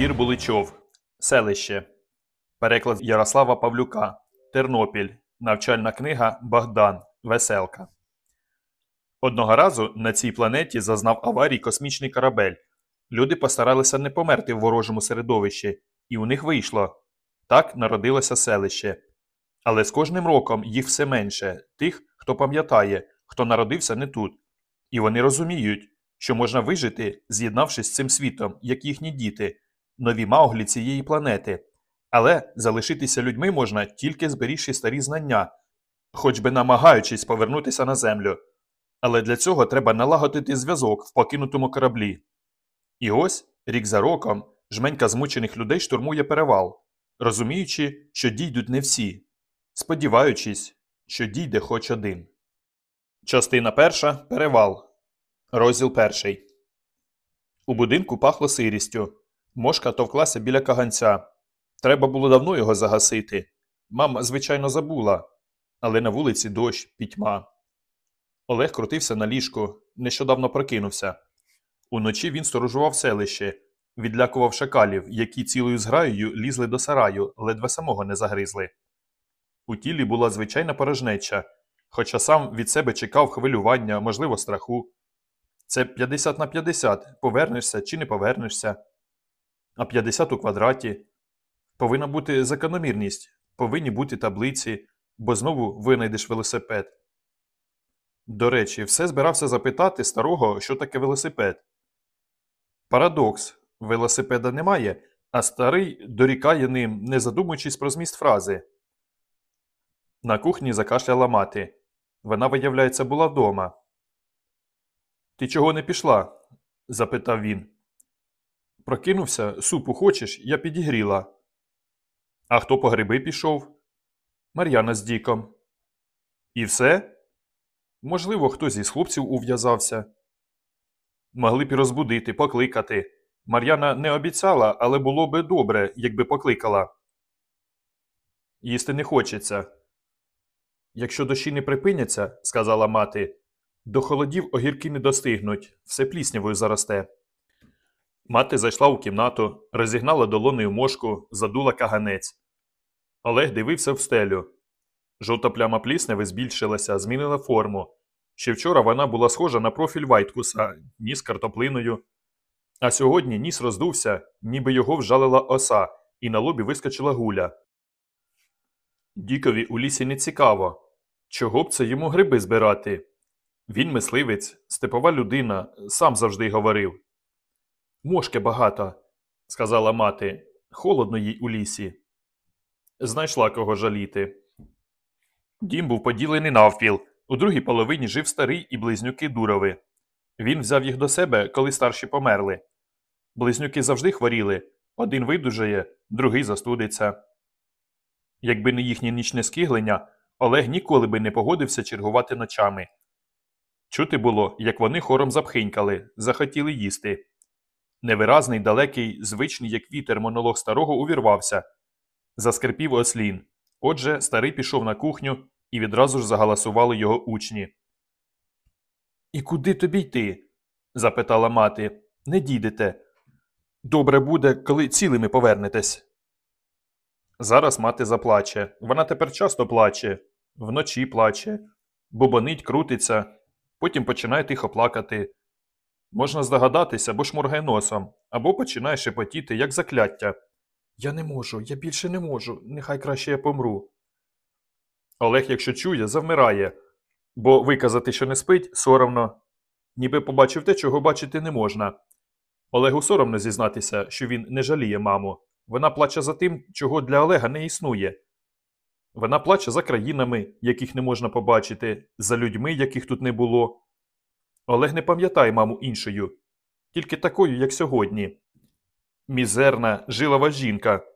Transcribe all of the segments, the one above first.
Кір Буличов. Селище. Переклад Ярослава Павлюка. Тернопіль. Навчальна книга Богдан. Веселка. Одного разу на цій планеті зазнав аварії космічний корабель. Люди постаралися не померти в ворожому середовищі, і у них вийшло. Так народилося селище. Але з кожним роком їх все менше тих, хто пам'ятає, хто народився не тут. І вони розуміють, що можна вижити, з'єднавшись з цим світом, як їхні діти, нові мауглі цієї планети. Але залишитися людьми можна тільки зберігши старі знання, хоч би намагаючись повернутися на землю. Але для цього треба налагодити зв'язок в покинутому кораблі. І ось, рік за роком, жменька змучених людей штурмує перевал, розуміючи, що дійдуть не всі, сподіваючись, що дійде хоч один. Частина перша перевал. Розділ перший. У будинку пахло сирістю. Мошка товклася біля каганця. Треба було давно його загасити. Мама, звичайно, забула, але на вулиці дощ, пітьма. Олег крутився на ліжку, нещодавно прокинувся. Уночі він сторожував селище, відлякував шакалів, які цілою зграєю лізли до сараю, ледве самого не загризли. У тілі була звичайна порожнеча, хоча сам від себе чекав хвилювання, можливо, страху. Це 50 на 50, повернешся чи не повернешся. А 50 у квадраті. Повинна бути закономірність, повинні бути таблиці, бо знову винайдеш велосипед. До речі, все збирався запитати старого, що таке велосипед. Парадокс велосипеда немає, а старий дорікає ним, не задумуючись про зміст фрази. На кухні закашляла мати. Вона, виявляється, була вдома. Ти чого не пішла? запитав він. Прокинувся, супу хочеш, я підігріла. А хто по гриби пішов? Мар'яна з Діком. І все? Можливо, хтось із хлопців ув'язався. Могли б розбудити, покликати. Мар'яна не обіцяла, але було би добре, якби покликала. Їсти не хочеться. Якщо дощі не припиняться, сказала мати, до холодів огірки не достигнуть, все пліснявою заросте. Мати зайшла у кімнату, розігнала долоною мошку, задула каганець. Олег дивився в стелю. Жовта пляма плісняви збільшилася, змінила форму. Ще вчора вона була схожа на профіль Вайткуса, ніс картоплиною. А сьогодні ніс роздувся, ніби його вжалила оса, і на лобі вискочила гуля. Дікові у лісі не цікаво. Чого б це йому гриби збирати? Він мисливець, степова людина, сам завжди говорив. Мошки багато, сказала мати. Холодно їй у лісі. Знайшла кого жаліти. Дім був поділений навпіл. У другій половині жив старий і близнюки дурови. Він взяв їх до себе, коли старші померли. Близнюки завжди хворіли один видужає, другий застудиться. Якби не їхнє нічне скиглення, Олег ніколи би не погодився чергувати ночами. Чути було, як вони хором запхинькали, захотіли їсти. Невиразний, далекий, звичний, як вітер, монолог старого увірвався. Заскрипів ослін. Отже, старий пішов на кухню і відразу ж загаласували його учні. І куди тобі йти? запитала мати. Не дійдете. Добре буде, коли цілими повернетесь. Зараз мати заплаче. Вона тепер часто плаче, вночі плаче, бобонить, крутиться, потім починає тихо плакати. Можна здогадатися, або шморгає носом, або починає шепотіти, як закляття. Я не можу, я більше не можу, нехай краще я помру. Олег, якщо чує, завмирає, бо виказати, що не спить, соромно, ніби побачив те, чого бачити не можна. Олегу соромно зізнатися, що він не жаліє маму. Вона плаче за тим, чого для Олега не існує. Вона плаче за країнами, яких не можна побачити, за людьми, яких тут не було. Олег не пам'ятає маму іншою, тільки такою, як сьогодні. Мізерна, жилова жінка,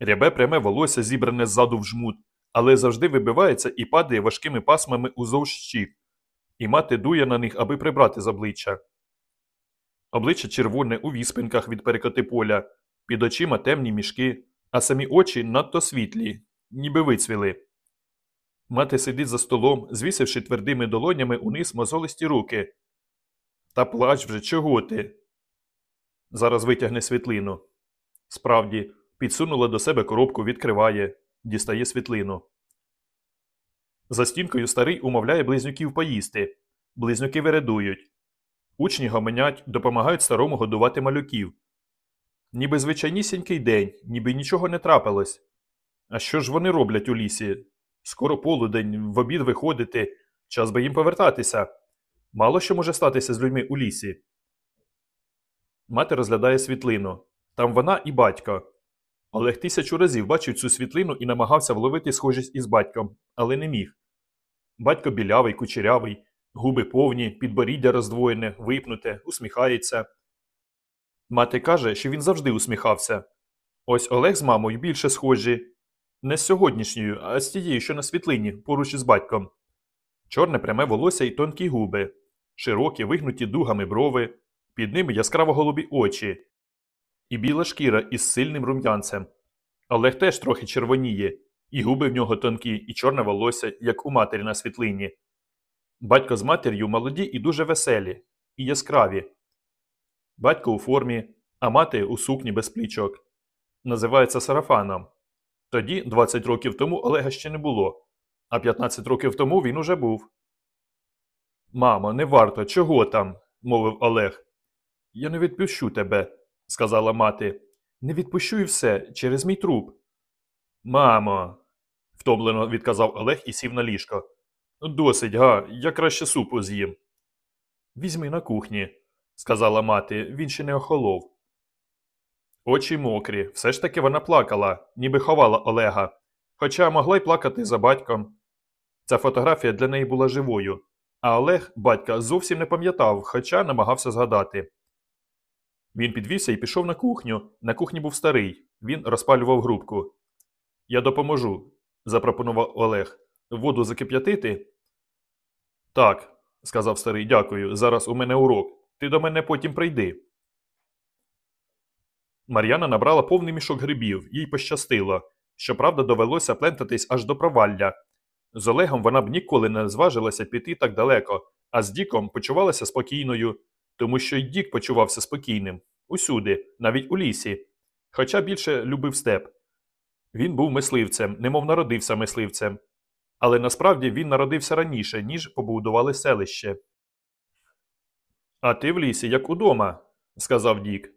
рябе пряме волосся зібране ззаду в жмут, але завжди вибивається і падає важкими пасмами уздовж щік, і мати дує на них, аби прибрати з обличчя. Обличчя червоне у віспинках від перекоти поля, під очима темні мішки, а самі очі надто світлі, ніби вицвіли. Мати сидить за столом, звісивши твердими долонями униз мозолисті руки. Та плач вже чого ти? Зараз витягне світлину. Справді, підсунула до себе коробку, відкриває, дістає світлину. За стінкою старий умовляє близнюків поїсти. Близнюки вередують. Учні гомонять, допомагають старому годувати малюків. Ніби звичайнісінький день, ніби нічого не трапилось. А що ж вони роблять у лісі? Скоро полудень, в обід виходити, час би їм повертатися. Мало що може статися з людьми у лісі. Мати розглядає світлину. Там вона і батько. Олег тисячу разів бачив цю світлину і намагався вловити схожість із батьком, але не міг. Батько білявий, кучерявий, губи повні, підборіддя роздвоєне, випнуте, усміхається. Мати каже, що він завжди усміхався. Ось Олег з мамою більше схожі. Не з сьогоднішньою, а з тією, що на світлині, поруч із батьком. Чорне пряме волосся і тонкі губи, широкі, вигнуті дугами брови, під ними яскраво голубі очі, і біла шкіра із сильним рум'янцем. Олег теж трохи червоніє, і губи в нього тонкі, і чорне волосся, як у матері на світлині. Батько з матір'ю молоді і дуже веселі, і яскраві. Батько у формі, а мати у сукні без плічок. Називається сарафаном. Тоді, 20 років тому, Олега ще не було, а 15 років тому він уже був. Мамо, не варто, чого там? мовив Олег. Я не відпущу тебе, сказала мати. Не відпущу і все через мій труп. Мамо, втомлено відказав Олег і сів на ліжко. Досить, га, я краще супу з'їм. Візьми на кухні, сказала мати, він ще не охолов. Очі мокрі, все ж таки вона плакала, ніби ховала Олега, хоча могла й плакати за батьком. Ця фотографія для неї була живою, а Олег батька зовсім не пам'ятав, хоча намагався згадати. Він підвівся і пішов на кухню. На кухні був старий, він розпалював грубку. Я допоможу, запропонував Олег. Воду закип'ятити? Так, сказав старий, дякую. Зараз у мене урок. Ти до мене потім прийди. Мар'яна набрала повний мішок грибів, їй пощастило. Щоправда, довелося плентатись аж до провалля. З Олегом вона б ніколи не зважилася піти так далеко, а з Діком почувалася спокійною, тому що й Дік почувався спокійним усюди, навіть у лісі, хоча більше любив степ. Він був мисливцем, немов народився мисливцем, але насправді він народився раніше, ніж побудували селище. А ти в лісі, як удома, сказав Дік.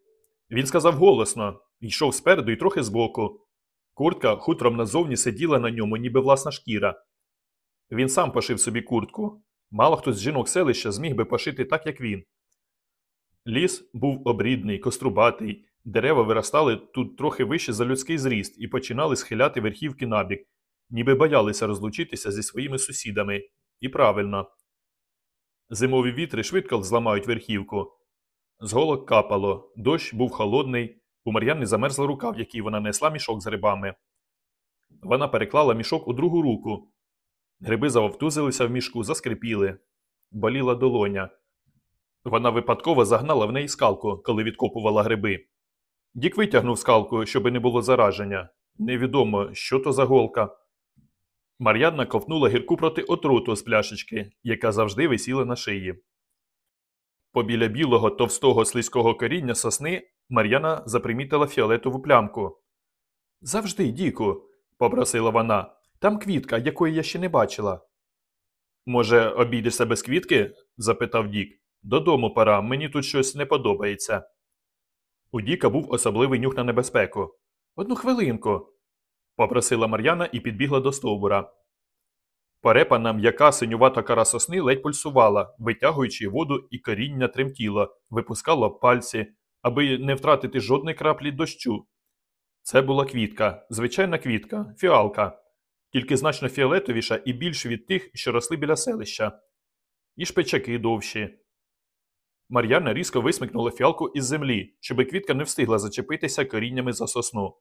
Він сказав голосно, йшов спереду і трохи збоку. Куртка хутром назовні сиділа на ньому, ніби власна шкіра. Він сам пошив собі куртку. Мало хто з жінок селища зміг би пошити так, як він. Ліс був обрідний, кострубатий, дерева виростали тут трохи вище за людський зріст і починали схиляти верхівки набік, ніби боялися розлучитися зі своїми сусідами. І правильно. Зимові вітри швидко зламають верхівку. З голок капало, дощ був холодний, у Мар'яни замерзла рука, в якій вона несла мішок з грибами. Вона переклала мішок у другу руку. Гриби завовтузилися в мішку, заскрипіли. Боліла долоня. Вона випадково загнала в неї скалку, коли відкопувала гриби. Дік витягнув скалку, щоби не було зараження. Невідомо, що то за голка. Мар'янна ковтнула гірку проти отруту з пляшечки, яка завжди висіла на шиї. Побіля білого товстого слизького коріння сосни Мар'яна запримітила фіолетову плямку. Завжди, Діку, попросила вона. Там квітка, якої я ще не бачила. Може, обійдешся без квітки? запитав Дік. Додому пора, мені тут щось не подобається. У Діка був особливий нюх на небезпеку. Одну хвилинку, попросила Мар'яна і підбігла до стовбура. Перепана м'яка синювата кара сосни ледь пульсувала, витягуючи воду і коріння тремтіло, випускало пальці, аби не втратити жодної краплі дощу. Це була квітка, звичайна квітка, фіалка, тільки значно фіолетовіша і більш від тих, що росли біля селища, і шпичаки довші. Мар'яна різко висмикнула фіалку із землі, щоби квітка не встигла зачепитися коріннями за сосну.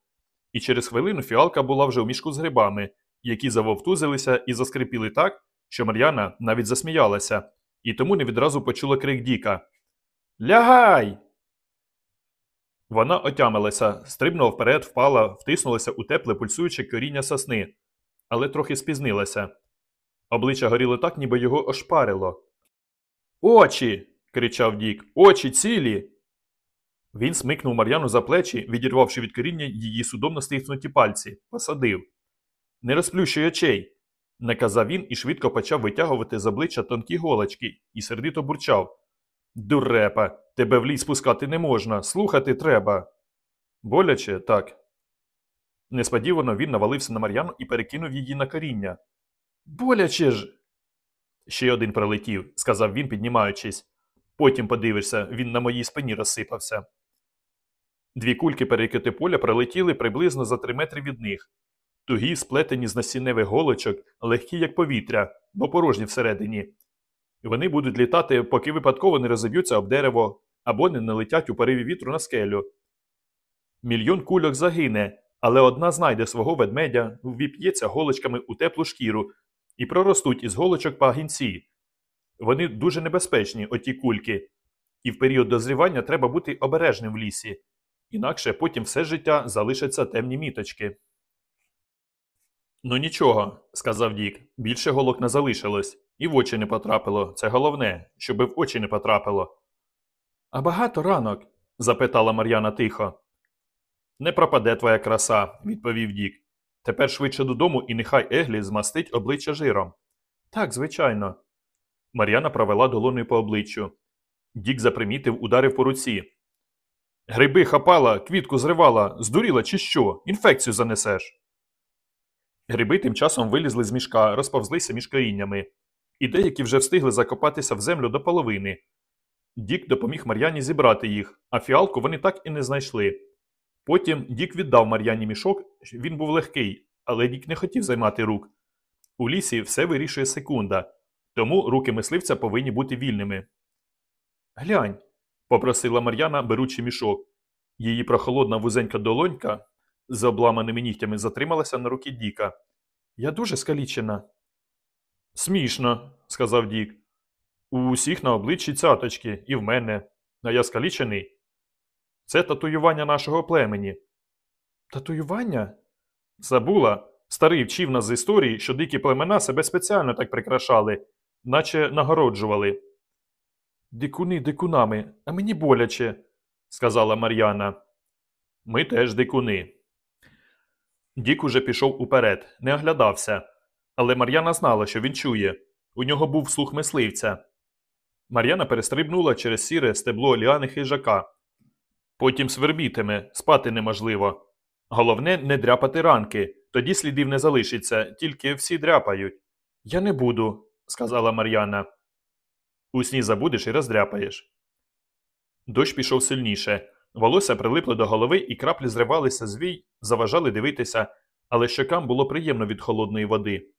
І через хвилину фіалка була вже в мішку з грибами, які завовтузилися і заскрипіли так, що Мар'яна навіть засміялася, і тому не відразу почула крик Діка Лягай! Вона отямилася, стрибнула вперед, впала, втиснулася у тепле пульсуюче коріння сосни, але трохи спізнилася. Обличчя горіло так, ніби його ошпарило. Очі. кричав Дік. Очі цілі. Він смикнув Мар'яну за плечі, відірвавши від коріння її судомно стиснуті пальці, посадив. Не розплющуй очей, наказав він і швидко почав витягувати з обличчя тонкі голочки і сердито бурчав. Дурепа, тебе в ліс пускати не можна, слухати треба. Боляче, так. Несподівано він навалився на Мар'яну і перекинув її на коріння. Боляче ж. Ще один прилетів, сказав він, піднімаючись. Потім подивишся, він на моїй спині розсипався. Дві кульки перекити поля пролетіли приблизно за три метри від них. Тугі, сплетені з насінневих голочок, легкі, як повітря, бо порожні всередині. Вони будуть літати, поки випадково не розіб'ються об дерево або не налетять у пориві вітру на скелю. Мільйон кульок загине, але одна знайде свого ведмедя, ввіп'ється голочками у теплу шкіру і проростуть із голочок пагінці. Вони дуже небезпечні, оті кульки, і в період дозрівання треба бути обережним в лісі, інакше потім все життя залишаться темні міточки. Ну нічого, сказав Дік, більше голок не залишилось, і в очі не потрапило. Це головне, щоби в очі не потрапило. А багато ранок? запитала Мар'яна тихо. Не пропаде твоя краса, відповів Дік. Тепер швидше додому і нехай Еглі змастить обличчя жиром. Так, звичайно. Мар'яна провела долоною по обличчю. Дік запримітив, ударив по руці. Гриби хапала, квітку зривала, здуріла чи що? Інфекцію занесеш. Гриби тим часом вилізли з мішка, розповзлися між коріннями, і деякі вже встигли закопатися в землю до половини. Дік допоміг Мар'яні зібрати їх, а фіалку вони так і не знайшли. Потім Дік віддав Мар'яні мішок, він був легкий, але Дік не хотів займати рук. У лісі все вирішує секунда, тому руки мисливця повинні бути вільними. Глянь, попросила Мар'яна, беручи мішок. Її прохолодна вузенька долонька з обламаними нігтями затрималася на руки Діка. Я дуже скалічена. Смішно, сказав Дік. У усіх на обличчі цяточки, і в мене, а я скалічений. Це татуювання нашого племені. Татуювання? Забула. Старий вчив нас з історії, що дикі племена себе спеціально так прикрашали, наче нагороджували. Дикуни дикунами, а мені боляче, сказала Мар'яна. Ми теж дикуни. Дік уже пішов уперед, не оглядався. Але Мар'яна знала, що він чує. У нього був слух мисливця. Мар'яна перестрибнула через сіре стебло ліани хижака. Потім свербітиме, спати неможливо. Головне не дряпати ранки, тоді слідів не залишиться, тільки всі дряпають. Я не буду, сказала Мар'яна. У сні забудеш і роздряпаєш. Дощ пішов сильніше. Волосся прилипло до голови, і краплі зривалися з вій, заважали дивитися, але щокам було приємно від холодної води.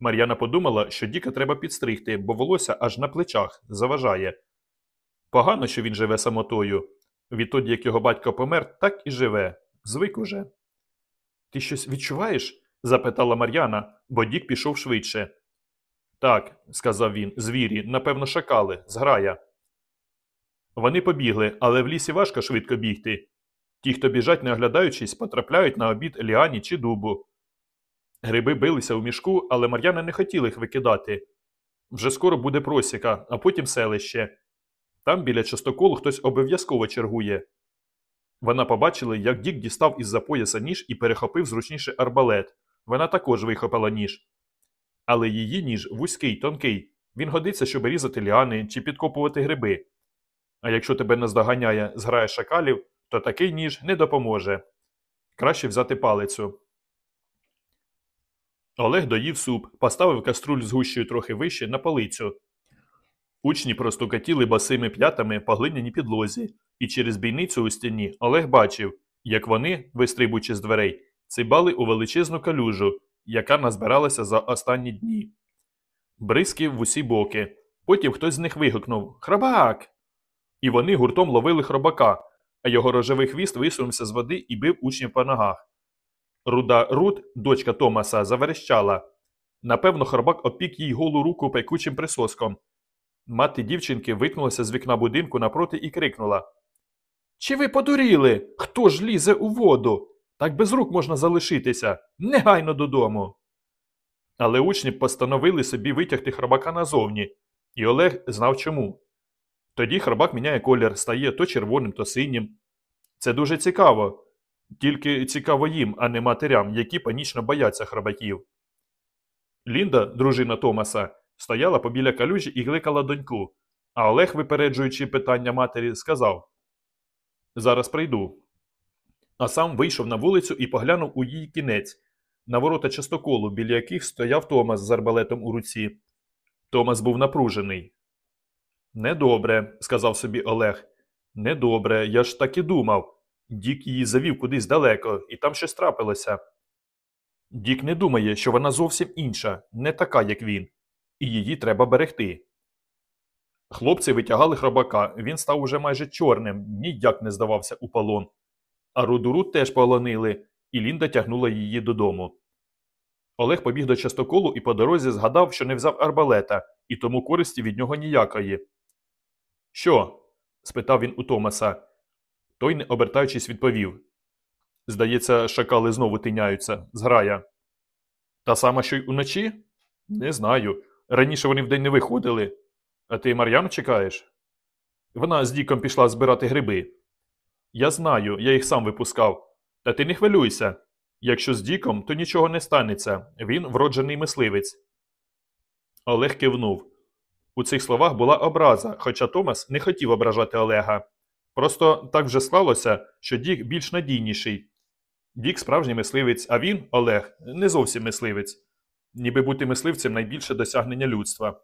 Мар'яна подумала, що Діка треба підстригти, бо волосся аж на плечах заважає. Погано, що він живе самотою. Відтоді, як його батько помер, так і живе. Звик уже. Ти щось відчуваєш? запитала Мар'яна, бо Дік пішов швидше. Так, сказав він, звірі, напевно, шакали, зграя. Вони побігли, але в лісі важко швидко бігти. Ті, хто біжать, не оглядаючись, потрапляють на обід ліані чи дубу. Гриби билися у мішку, але Мар'яна не хотіла їх викидати. Вже скоро буде просіка, а потім селище. Там біля частоколу хтось обов'язково чергує. Вона побачила, як Дік дістав із-за пояса ніж і перехопив зручніше арбалет. Вона також вихопила ніж. Але її ніж вузький, тонкий. Він годиться, щоб різати ліани чи підкопувати гриби. А якщо тебе наздоганяє зграя шакалів, то такий ніж не допоможе. Краще взяти палицю. Олег доїв суп, поставив каструль з гущею трохи вище на полицю. Учні простукатіли басими п'ятами по глиняній підлозі, і через бійницю у стіні Олег бачив, як вони, вистрибуючи з дверей, цибали у величезну калюжу, яка назбиралася за останні дні. Бризки в усі боки. Потім хтось з них вигукнув Храбак! І вони гуртом ловили хробака, а його рожевий хвіст висунувся з води і бив учнів по ногах. Руда Рут, дочка Томаса, заверещала. Напевно, хробак опік їй голу руку пекучим присоском. Мати дівчинки викнулася з вікна будинку напроти і крикнула Чи ви подуріли? Хто ж лізе у воду? Так без рук можна залишитися. Негайно додому. Але учні постановили собі витягти хробака назовні, і Олег знав чому. Тоді хробак міняє колір, стає то червоним, то синім. Це дуже цікаво. Тільки цікаво їм, а не матерям, які панічно бояться хробаків. Лінда, дружина Томаса, стояла побіля калюжі і кликала доньку, а Олег, випереджуючи питання матері, сказав Зараз прийду. А сам вийшов на вулицю і поглянув у її кінець, на ворота частоколу, біля яких стояв Томас з арбалетом у руці. Томас був напружений. Недобре, сказав собі Олег. Недобре, я ж так і думав. Дік її завів кудись далеко, і там щось трапилося. Дік не думає, що вона зовсім інша, не така, як він, і її треба берегти. Хлопці витягали хробака, він став уже майже чорним, ніяк не здавався у полон. А Рудуру теж полонили, і Лінда тягнула її додому. Олег побіг до частоколу і по дорозі згадав, що не взяв арбалета, і тому користі від нього ніякої. Що? спитав він у Томаса. Той, не обертаючись, відповів. Здається, шакали знову тиняються, зграя. Та сама, що й уночі? Не знаю. Раніше вони вдень не виходили. А ти Мар'яну чекаєш? Вона з Діком пішла збирати гриби. Я знаю, я їх сам випускав. Та ти не хвилюйся. Якщо з Діком, то нічого не станеться. Він вроджений мисливець. Олег кивнув. У цих словах була образа, хоча Томас не хотів ображати Олега. Просто так вже склалося, що Дік більш надійніший. Дік справжній мисливець, а він, Олег, не зовсім мисливець. Ніби бути мисливцем найбільше досягнення людства.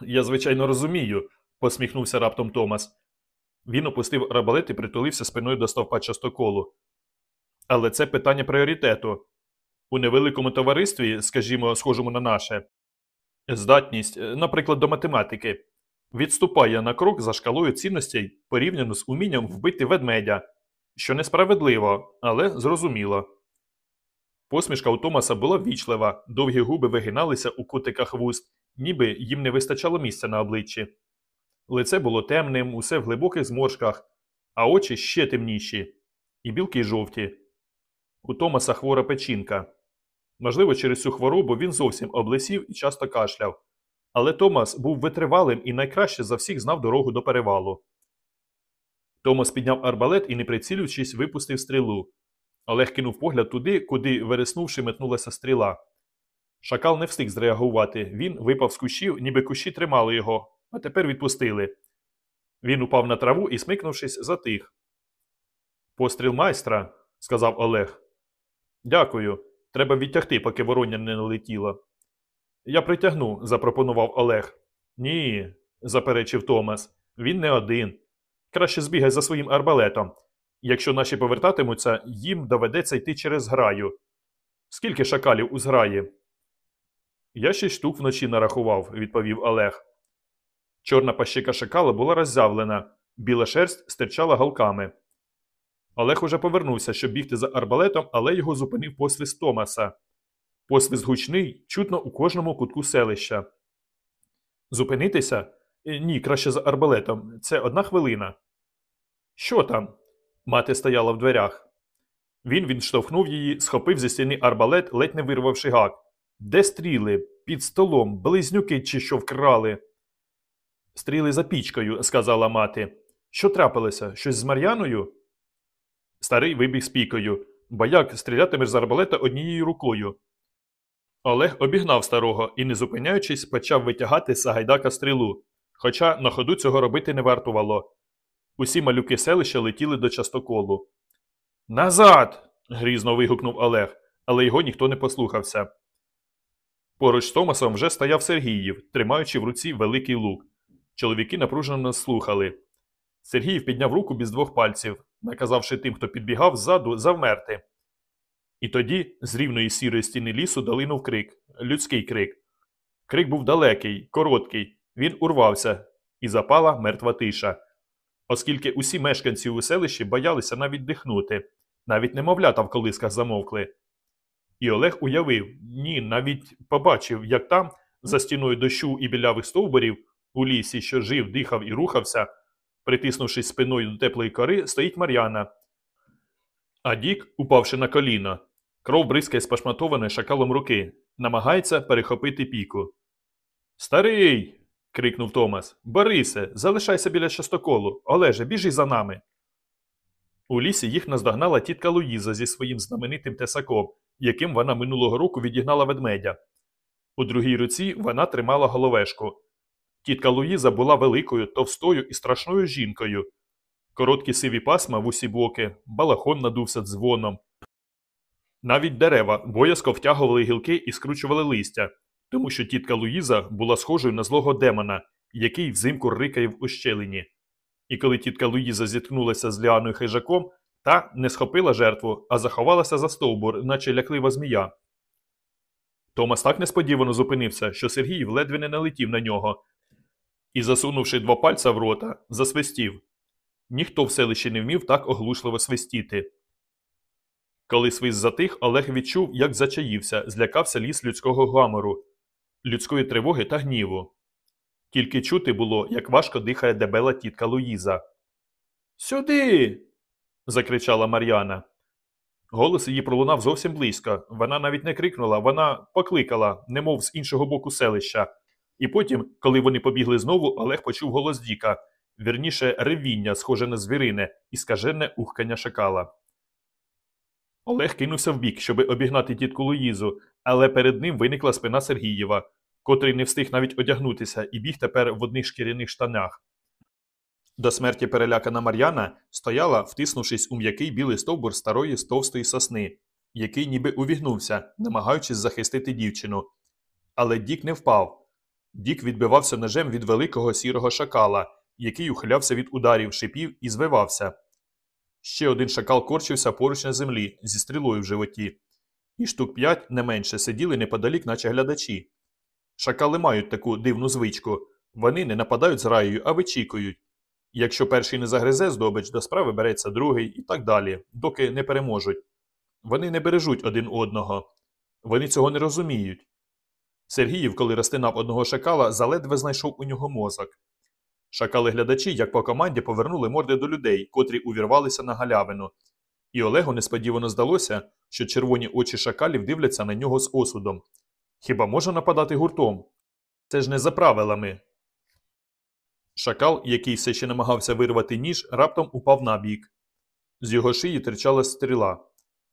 Я, звичайно, розумію, посміхнувся раптом Томас. Він опустив арбалет і притулився спиною до стовпа частоколу. Але це питання пріоритету. У невеликому товаристві, скажімо, схожому на наше, здатність, наприклад, до математики, відступає на крок за шкалою цінностей порівняно з умінням вбити ведмедя, що несправедливо, але зрозуміло. Посмішка у Томаса була ввічлива, довгі губи вигиналися у кутиках вуст, ніби їм не вистачало місця на обличчі. Лице було темним, усе в глибоких зморшках, а очі ще темніші, і білки жовті. У Томаса хвора печінка. Можливо, через цю хворобу він зовсім облесів і часто кашляв. Але Томас був витривалим і найкраще за всіх знав дорогу до перевалу. Томас підняв арбалет і, не прицілюючись, випустив стрілу. Олег кинув погляд туди, куди, вереснувши, метнулася стріла. Шакал не встиг зреагувати. Він випав з кущів, ніби кущі тримали його, а тепер відпустили. Він упав на траву і, смикнувшись, затих. Постріл майстра, сказав Олег. Дякую. Треба відтягти, поки вороння не налетіло. Я притягну, запропонував Олег. Ні, заперечив Томас. Він не один. Краще збігай за своїм арбалетом. Якщо наші повертатимуться, їм доведеться йти через граю. Скільки шакалів у зграї? Я шість штук вночі нарахував, відповів Олег. Чорна пащика шакала була роззявлена, біла шерсть стирчала галками. Олег уже повернувся, щоб бігти за арбалетом, але його зупинив посвист Томаса. Посвист гучний, чутно у кожному кутку селища. Зупинитися? Е, Ні, краще за арбалетом. Це одна хвилина. Що там? Мати стояла в дверях. Він відштовхнув її, схопив зі стіни арбалет, ледь не вирвавши гак. Де стріли? Під столом, близнюки чи що вкрали. Стріли за пічкою, сказала мати. Що трапилося? Щось з Мар'яною? Старий вибіг з пікою. Бояк стрілятимеш з арбалета однією рукою. Олег обігнав старого і, не зупиняючись, почав витягати з Сагайдака стрілу. Хоча на ходу цього робити не вартувало. Усі малюки селища летіли до частоколу. Назад. грізно вигукнув Олег, але його ніхто не послухався. Поруч з Томасом вже стояв Сергіїв, тримаючи в руці великий лук. Чоловіки напружено слухали. Сергіїв підняв руку без двох пальців, наказавши тим, хто підбігав ззаду, завмерти. І тоді з рівної сірої стіни лісу долинув крик людський крик. Крик був далекий, короткий, він урвався, і запала мертва тиша. Оскільки усі мешканці у селищі боялися навіть дихнути, навіть немовлята в колисках замовкли. І Олег уявив, ні, навіть побачив, як там, за стіною дощу і білявих стовбурів, у лісі, що жив, дихав і рухався, притиснувшись спиною до теплої кори, стоїть Мар'яна. А Дік, упавши на коліно, кров бризкає з шакалом руки, намагається перехопити піку. Старий. Крикнув Томас. Борисе, залишайся біля частоколу. Олеже, біжи за нами. У лісі їх наздогнала тітка Луїза зі своїм знаменитим тесаком, яким вона минулого року відігнала ведмедя. У другій руці вона тримала головешку. Тітка Луїза була великою, товстою і страшною жінкою. Короткі сиві пасма в усі боки, балахон надувся дзвоном. Навіть дерева боязко втягували гілки і скручували листя, тому що тітка Луїза була схожою на злого демона, який взимку рикає в ущелині. І коли тітка Луїза зіткнулася з Ліаною хижаком, та не схопила жертву, а заховалася за стовбур, наче ляклива змія. Томас так несподівано зупинився, що Сергій ледве не налетів на нього і, засунувши два пальця в рота, засвистів. Ніхто в селищі не вмів так оглушливо свистіти. Коли свист затих, Олег відчув, як зачаївся, злякався ліс людського гамору, людської тривоги та гніву. Тільки чути було, як важко дихає дебела тітка Луїза. Сюди. закричала Мар'яна. Голос її пролунав зовсім близько. Вона навіть не крикнула, вона покликала, немов з іншого боку селища. І потім, коли вони побігли знову, Олег почув голос Діка, вірніше ревіння, схоже на звірине, і скажене ухкання шакала. Олег кинувся вбік, щоби обігнати тітку Луїзу, але перед ним виникла спина Сергієва, котрий не встиг навіть одягнутися і біг тепер в одних шкіряних штанах. До смерті перелякана Мар'яна стояла, втиснувшись у м'який білий стовбур старої стовстої сосни, який ніби увігнувся, намагаючись захистити дівчину. Але Дік не впав. Дік відбивався ножем від великого сірого шакала, який ухилявся від ударів, шипів і звивався. Ще один шакал корчився поруч на землі зі стрілою в животі, і штук п'ять не менше сиділи неподалік, наче глядачі. Шакали мають таку дивну звичку вони не нападають з раєю, а вичікують. Якщо перший не загризе здобич, до справи береться другий і так далі, доки не переможуть. Вони не бережуть один одного. Вони цього не розуміють. Сергіїв, коли розтинав одного шакала, заледве знайшов у нього мозок. Шакали-глядачі, як по команді, повернули морди до людей, котрі увірвалися на галявину. І Олегу несподівано здалося, що червоні очі шакалів дивляться на нього з осудом. Хіба може нападати гуртом? Це ж не за правилами. Шакал, який все ще намагався вирвати ніж, раптом упав набік. З його шиї терчала стріла.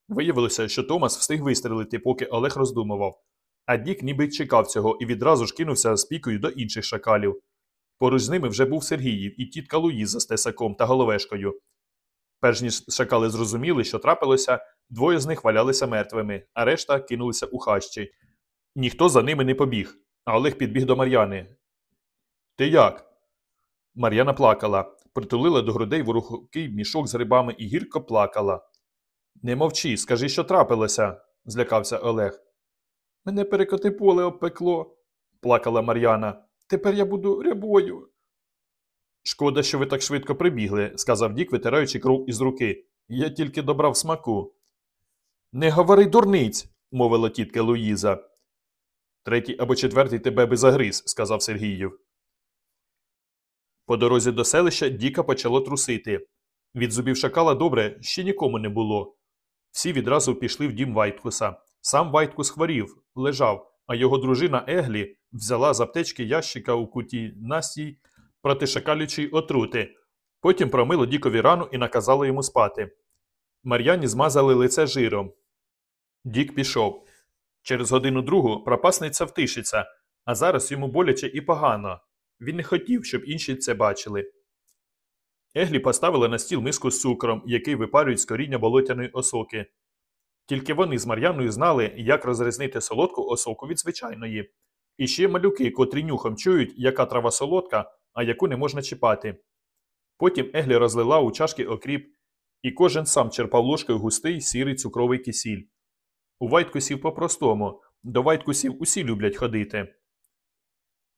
Виявилося, що Томас встиг вистрелити, поки Олег роздумував. А Дік ніби чекав цього і відразу ж кинувся з пікою до інших шакалів. Поруч з ними вже був Сергіїв і тітка Луїза з тесаком та головешкою. Перш ніж шакали зрозуміли, що трапилося, двоє з них валялися мертвими, а решта кинулися у хащі. Ніхто за ними не побіг, а Олег підбіг до Мар'яни. Ти як? Мар'яна плакала, притулила до грудей ворухкий мішок з грибами і гірко плакала. Не мовчи, скажи, що трапилося, злякався Олег. Мене перекоти поле обпекло, плакала Мар'яна. Тепер я буду рябою. Шкода, що ви так швидко прибігли, сказав Дік, витираючи кров із руки. Я тільки добрав смаку. Не говори дурниць, мовила тітка Луїза. Третій або четвертий тебе би загриз, сказав Сергіїв. По дорозі до селища Діка почало трусити. Від зубів шакала добре ще нікому не було. Всі відразу пішли в дім Вайткуса. Сам Вайткус хворів, лежав, а його дружина Еглі взяла з аптечки ящика у куті настій протишакалючої отрути. Потім промило Дікові рану і наказало йому спати. Мар'яні змазали лице жиром. Дік пішов. Через годину другу пропасниця втишиться, а зараз йому боляче і погано. Він не хотів, щоб інші це бачили. Еглі поставила на стіл миску з цукром, який випарюють з коріння болотяної осоки. Тільки вони з Мар'яною знали, як розрізнити солодку осоку від звичайної. І ще малюки, котрі нюхом чують, яка трава солодка, а яку не можна чіпати. Потім Еглі розлила у чашки окріп, і кожен сам черпав ложкою густий сірий цукровий кисіль. У вайткусів по-простому, до вайткусів усі люблять ходити.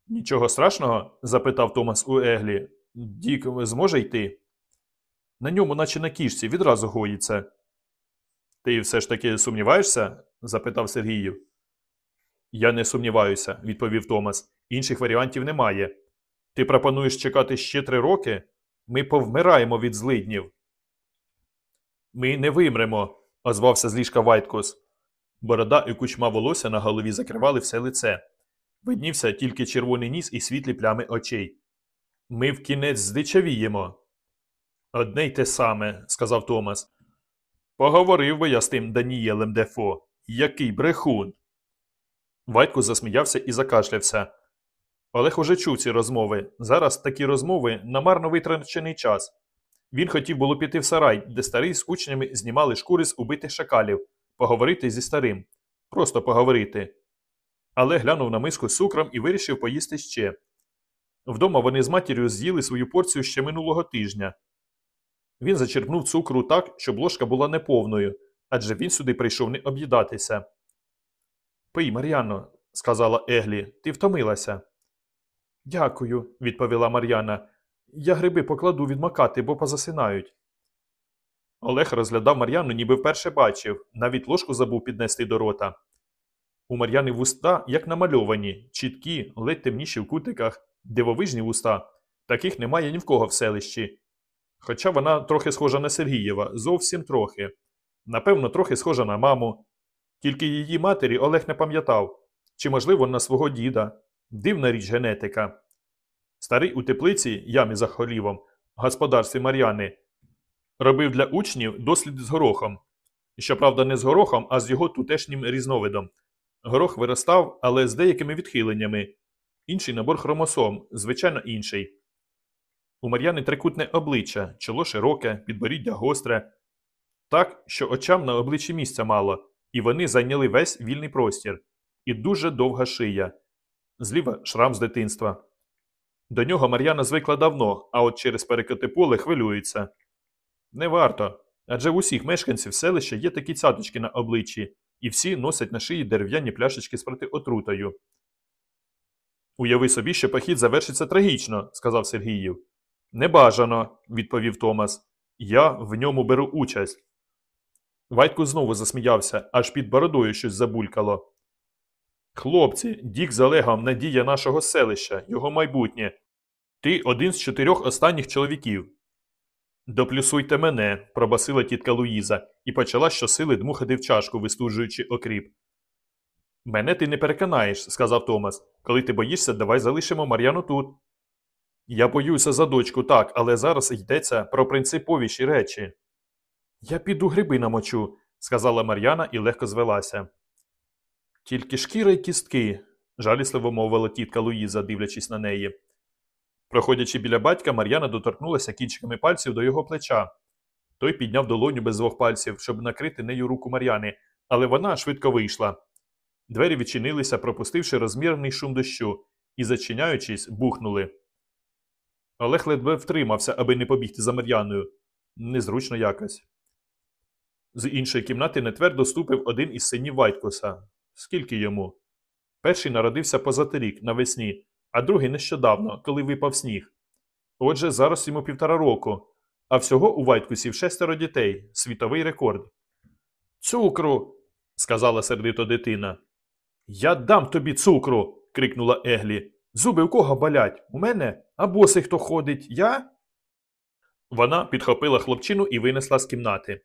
Нічого страшного? запитав Томас у Еглі. Дік зможе йти? На ньому, наче на кішці, відразу гоїться. Ти все ж таки сумніваєшся? запитав Сергіїв. Я не сумніваюся, відповів Томас. Інших варіантів немає. Ти пропонуєш чекати ще три роки? Ми повмираємо від злиднів. Ми не вимремо, озвався з ліжка Вайткус. Борода і кучма волосся на голові закривали все лице. Виднівся тільки червоний ніс і світлі плями очей. Ми в кінець здичавіємо. Одне й те саме, сказав Томас. Поговорив би я з тим Данієлем Дефо. Який брехун. Вайтко засміявся і закашлявся. Олег уже чув ці розмови. Зараз такі розмови на марно витрачений час. Він хотів було піти в сарай, де старий з учнями знімали шкури з убитих шакалів, поговорити зі старим. Просто поговорити. Але глянув на миску з цукром і вирішив поїсти ще. Вдома вони з матір'ю з'їли свою порцію ще минулого тижня. Він зачерпнув цукру так, щоб ложка була неповною, адже він сюди прийшов не об'їдатися. Пий, Мар'яно, сказала Еглі, ти втомилася. Дякую, відповіла Мар'яна. Я гриби покладу відмакати, бо позасинають. Олег розглядав Мар'яну, ніби вперше бачив, навіть ложку забув піднести до рота. У Мар'яни вуста, як намальовані, чіткі, ледь темніші в кутиках, дивовижні вуста. Таких немає ні в кого в селищі. Хоча вона трохи схожа на Сергієва, зовсім трохи. Напевно, трохи схожа на маму. Тільки її матері Олег не пам'ятав, чи, можливо, на свого діда. Дивна річ генетика. Старий у теплиці, ямі за холівом, господарстві Мар'яни, робив для учнів дослід з горохом. Щоправда, не з горохом, а з його тутешнім різновидом. Горох виростав, але з деякими відхиленнями. Інший набор хромосом, звичайно інший. У Мар'яни трикутне обличчя, чоло широке, підборіддя гостре. Так, що очам на обличчі місця мало, і вони зайняли весь вільний простір. І дуже довга шия. Зліва шрам з дитинства. До нього Мар'яна звикла давно, а от через перекоти поле хвилюється. Не варто. Адже в усіх мешканців селища є такі цяточки на обличчі, і всі носять на шиї дерев'яні пляшечки з протиотрутою. Уяви собі, що похід завершиться трагічно, сказав Сергіїв. Небажано, відповів Томас. Я в ньому беру участь. Вайтко знову засміявся, аж під бородою щось забулькало. Хлопці, Дік з Олегом надія нашого селища, його майбутнє. Ти один з чотирьох останніх чоловіків. Доплюсуйте мене, пробасила тітка Луїза і почала щосили дмухати в чашку, вистужуючи окріп. Мене ти не переконаєш, сказав Томас. Коли ти боїшся, давай залишимо Мар'яну тут. Я боюся за дочку, так, але зараз йдеться про принциповіші речі. Я піду гриби намочу, сказала Мар'яна і легко звелася. Тільки шкіра й кістки, жалісливо мовила тітка Луїза, дивлячись на неї. Проходячи біля батька, Мар'яна доторкнулася кінчиками пальців до його плеча. Той підняв долоню без двох пальців, щоб накрити нею руку Мар'яни, але вона швидко вийшла. Двері відчинилися, пропустивши розмірний шум дощу, і, зачиняючись, бухнули. Олег ледве втримався, аби не побігти за Мар'яною. Незручно якось. З іншої кімнати нетвердо ступив один із синів Вайткоса. Скільки йому? Перший народився позаторік, навесні, а другий нещодавно, коли випав сніг. Отже, зараз йому півтора року, а всього у Вайткусів шестеро дітей світовий рекорд. Цукру. сказала сердито дитина. Я дам тобі цукру. крикнула Еглі. Зуби у кого болять? У мене? А босий хто ходить? Я? Вона підхопила хлопчину і винесла з кімнати.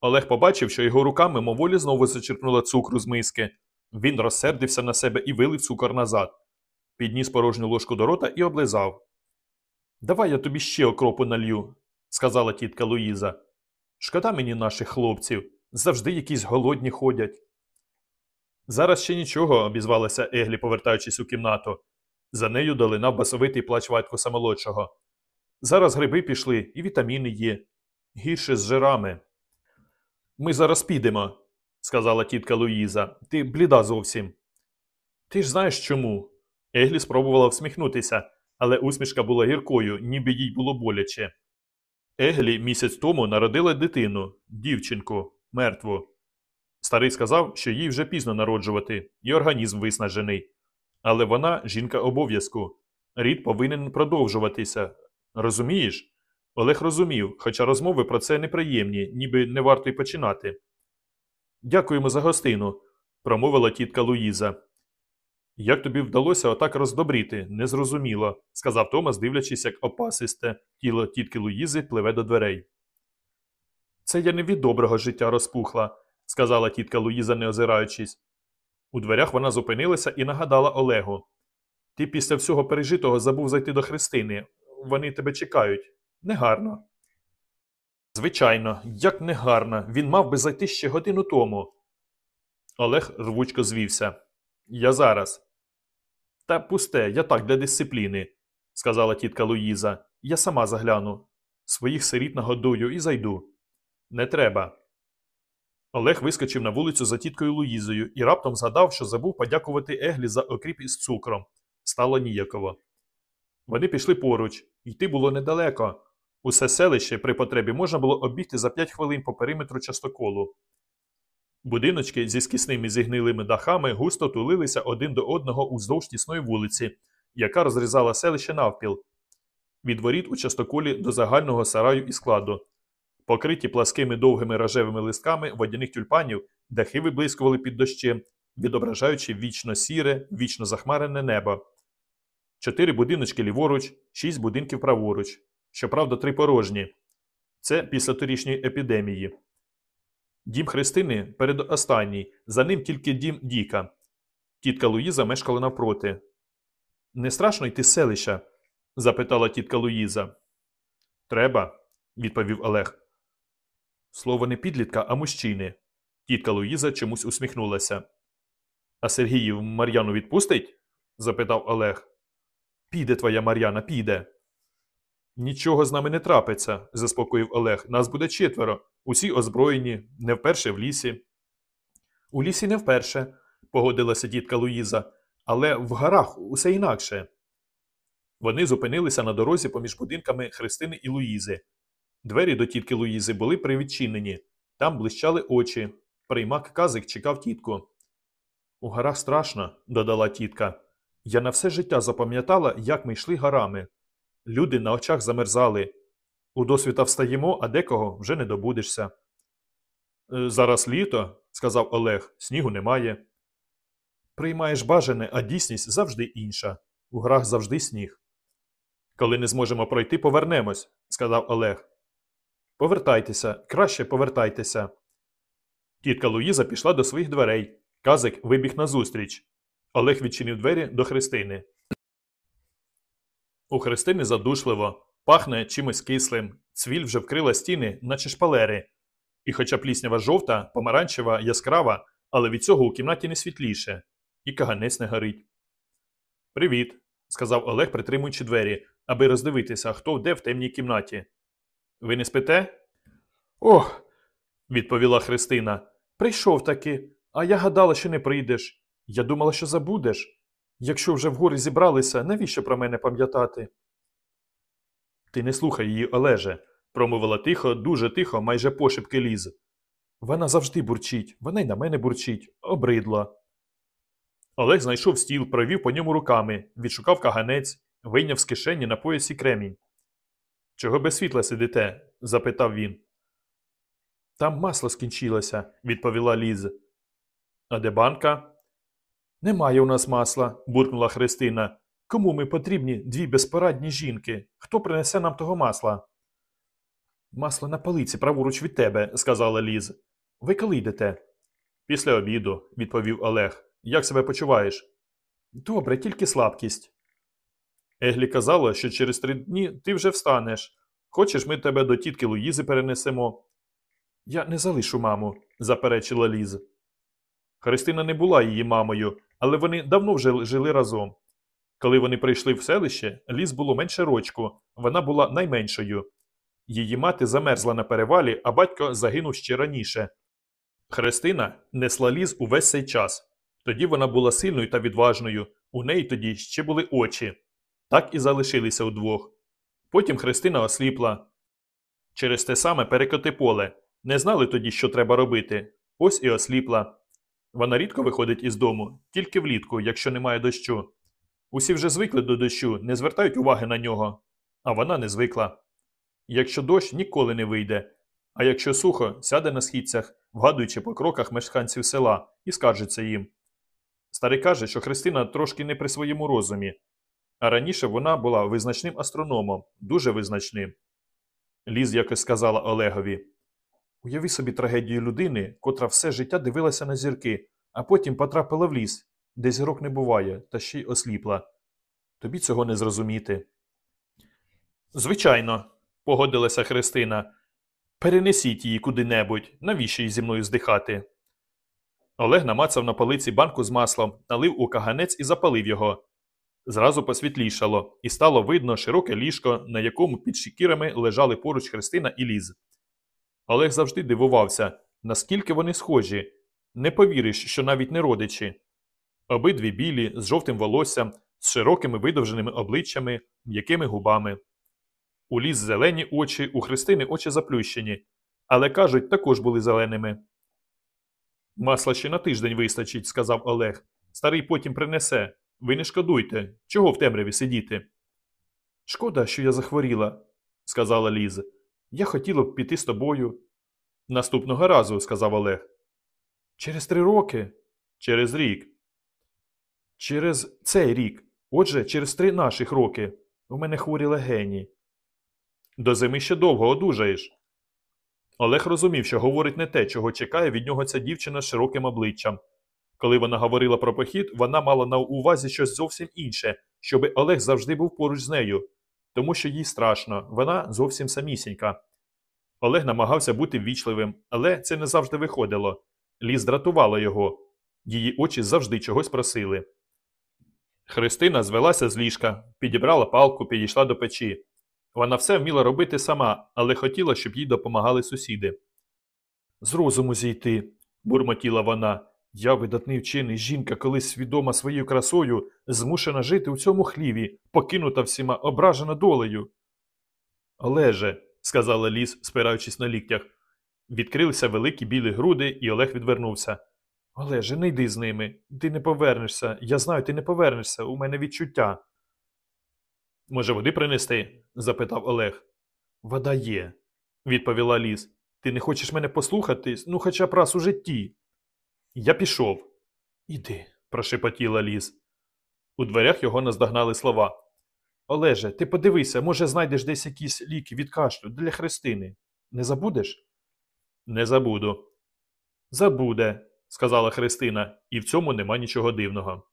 Олег побачив, що його рука мимоволі знову зачерпнула цукру з миски. Він розсердився на себе і вилив цукор назад. Підніс порожню ложку до рота і облизав. Давай я тобі ще окропу налью, сказала тітка Луїза. Шкода мені наших хлопців. Завжди якісь голодні ходять. Зараз ще нічого, обізвалася Еглі, повертаючись у кімнату. За нею долинав басовитий плач Ваткоса молодшого. Зараз гриби пішли і вітаміни є. Гірше з жирами. Ми зараз підемо, сказала тітка Луїза. Ти бліда зовсім. Ти ж знаєш чому? Еглі спробувала всміхнутися, але усмішка була гіркою, ніби їй було боляче. Еглі місяць тому народила дитину, дівчинку, мертву. Старий сказав, що їй вже пізно народжувати, і організм виснажений. Але вона жінка обов'язку. Рід повинен продовжуватися. Розумієш? Олег розумів, хоча розмови про це неприємні, ніби не варто й починати. Дякуємо за гостину, промовила тітка Луїза. Як тобі вдалося отак роздобріти, незрозуміло, сказав Томас, дивлячись, як опасисте тіло тітки Луїзи пливе до дверей. Це я не від доброго життя розпухла, сказала тітка Луїза, не озираючись. У дверях вона зупинилася і нагадала Олегу. Ти після всього пережитого забув зайти до Христини. Вони тебе чекають. Негарно. Звичайно, як негарно. Він мав би зайти ще годину тому. Олег рвучко звівся. Я зараз. Та пусте, я так для дисципліни, сказала тітка Луїза. Я сама загляну. Своїх сиріт нагодую і зайду. Не треба. Олег вискочив на вулицю за тіткою Луїзою і раптом згадав, що забув подякувати Еглі за окріп із цукром. Стало ніяково. Вони пішли поруч, йти було недалеко. Усе селище при потребі можна було обігти за 5 хвилин по периметру частоколу. Будиночки зі скісними зігнилими дахами густо тулилися один до одного уздовж тісної вулиці, яка розрізала селище навпіл. Від воріт у частоколі до загального сараю і складу. Покриті пласкими довгими рожевими листками водяних тюльпанів, дахи виблискували під дощем, відображаючи вічно сіре, вічно захмарене небо. Чотири будиночки ліворуч, шість будинків праворуч. Щоправда, три порожні. Це після торішньої епідемії. Дім Христини передостанній, за ним тільки дім Діка. Тітка Луїза мешкала навпроти. Не страшно йти з селища? запитала тітка Луїза. Треба, відповів Олег. Слово не підлітка, а мужчини. Тітка Луїза чомусь усміхнулася. А Сергіїв Мар'яну відпустить? запитав Олег. Піде твоя Мар'яна, піде. Нічого з нами не трапиться, заспокоїв Олег. Нас буде четверо. Усі озброєні, не вперше в лісі. У лісі не вперше, погодилася тітка Луїза, але в горах усе інакше. Вони зупинилися на дорозі поміж будинками Христини і Луїзи. Двері до тітки Луїзи були привідчинені. Там блищали очі. Приймак казик чекав тітку. У горах страшно, додала тітка. Я на все життя запам'ятала, як ми йшли горами. Люди на очах замерзали. У досвіта встаємо, а декого вже не добудешся. «Е, Зараз літо, сказав Олег, снігу немає. Приймаєш бажане, а дійсність завжди інша. У грах завжди сніг. Коли не зможемо пройти, повернемось, сказав Олег. Повертайтеся, краще повертайтеся. Тітка Луїза пішла до своїх дверей. Казик вибіг назустріч. Олег відчинив двері до Христини. У Христини задушливо, пахне чимось кислим, цвіль вже вкрила стіни, наче шпалери. І хоча пліснява жовта, помаранчева, яскрава, але від цього у кімнаті не світліше, і каганець не горить. Привіт, сказав Олег, притримуючи двері, аби роздивитися, хто де в темній кімнаті. Ви не спите? Ох, відповіла Христина. Прийшов таки, а я гадала, що не прийдеш. Я думала, що забудеш. Якщо вже вгорі зібралися, навіщо про мене пам'ятати? Ти не слухай її, Олеже, промовила тихо, дуже тихо, майже пошепки ліз. Вона завжди бурчить, вона й на мене бурчить, обридла. Олег знайшов стіл, провів по ньому руками, відшукав каганець, вийняв з кишені на поясі кремінь. Чого без світла сидите? запитав він. Там масло скінчилося, відповіла Ліз. А де банка? Немає у нас масла, буркнула Христина. Кому ми потрібні дві безпорадні жінки? Хто принесе нам того масла? Масло на полиці праворуч від тебе, сказала Ліз. Ви коли йдете? Після обіду, відповів Олег. Як себе почуваєш? Добре, тільки слабкість. Еглі казала, що через три дні ти вже встанеш. Хочеш, ми тебе до тітки Луїзи перенесемо? Я не залишу маму, заперечила Ліз. Христина не була її мамою, але вони давно вже жили разом. Коли вони прийшли в селище, ліс було менше рочку, вона була найменшою. Її мати замерзла на перевалі, а батько загинув ще раніше. Христина несла ліс увесь цей час. Тоді вона була сильною та відважною, у неї тоді ще були очі. Так і залишилися удвох. Потім Христина осліпла. Через те саме перекоти поле. Не знали тоді, що треба робити. Ось і осліпла. Вона рідко виходить із дому, тільки влітку, якщо немає дощу. Усі вже звикли до дощу, не звертають уваги на нього, а вона не звикла. Якщо дощ ніколи не вийде, а якщо сухо, сяде на східцях, вгадуючи по кроках мешканців села, і скаржиться їм. Старий каже, що Христина трошки не при своєму розумі, а раніше вона була визначним астрономом, дуже визначним. Ліз якось сказала Олегові Уяви собі трагедію людини, котра все життя дивилася на зірки, а потім потрапила в ліс, де зірок не буває, та ще й осліпла. Тобі цього не зрозуміти. Звичайно, погодилася Христина. Перенесіть її куди-небудь, навіщо їй зі мною здихати? Олег намацав на полиці банку з маслом, налив у каганець і запалив його. Зразу посвітлішало, і стало видно широке ліжко, на якому під шкірами лежали поруч Христина і Ліз. Олег завжди дивувався, наскільки вони схожі. Не повіриш, що навіть не родичі. Обидві білі, з жовтим волоссям, з широкими видовженими обличчями, м'якими губами. У ліс зелені очі, у Христини очі заплющені, але кажуть, також були зеленими. Масла ще на тиждень вистачить, сказав Олег. Старий потім принесе. Ви не шкодуйте. Чого в темряві сидіти? Шкода, що я захворіла, сказала Ліз. Я хотіла б піти з тобою. Наступного разу, сказав Олег. Через три роки? Через рік. Через цей рік. Отже, через три наших роки. У мене хворі легені. До зими ще довго одужаєш. Олег розумів, що говорить не те, чого чекає від нього ця дівчина з широким обличчям. Коли вона говорила про похід, вона мала на увазі щось зовсім інше, щоби Олег завжди був поруч з нею, тому що їй страшно, вона зовсім самісінька. Олег намагався бути ввічливим, але це не завжди виходило. Ліз дратувала його. Її очі завжди чогось просили. Христина звелася з ліжка, підібрала палку, підійшла до печі. Вона все вміла робити сама, але хотіла, щоб їй допомагали сусіди. З розуму зійти, бурмотіла вона. Я видатний вчений жінка, колись свідома своєю красою, змушена жити у цьому хліві, покинута всіма, ображена долею. Олеже, сказала ліс, спираючись на ліктях. Відкрилися великі білі груди, і Олег відвернувся. Олеже, не йди з ними. Ти не повернешся. Я знаю, ти не повернешся. У мене відчуття. Може, води принести? запитав Олег. Вода є, відповіла ліс. Ти не хочеш мене послухати, ну хоча б раз у житті. Я пішов. Іди, прошепотіла ліс. У дверях його наздогнали слова. Олеже, ти подивися, може, знайдеш десь якісь ліки від кашлю для Христини. Не забудеш? Не забуду. Забуде, сказала Христина, і в цьому нема нічого дивного.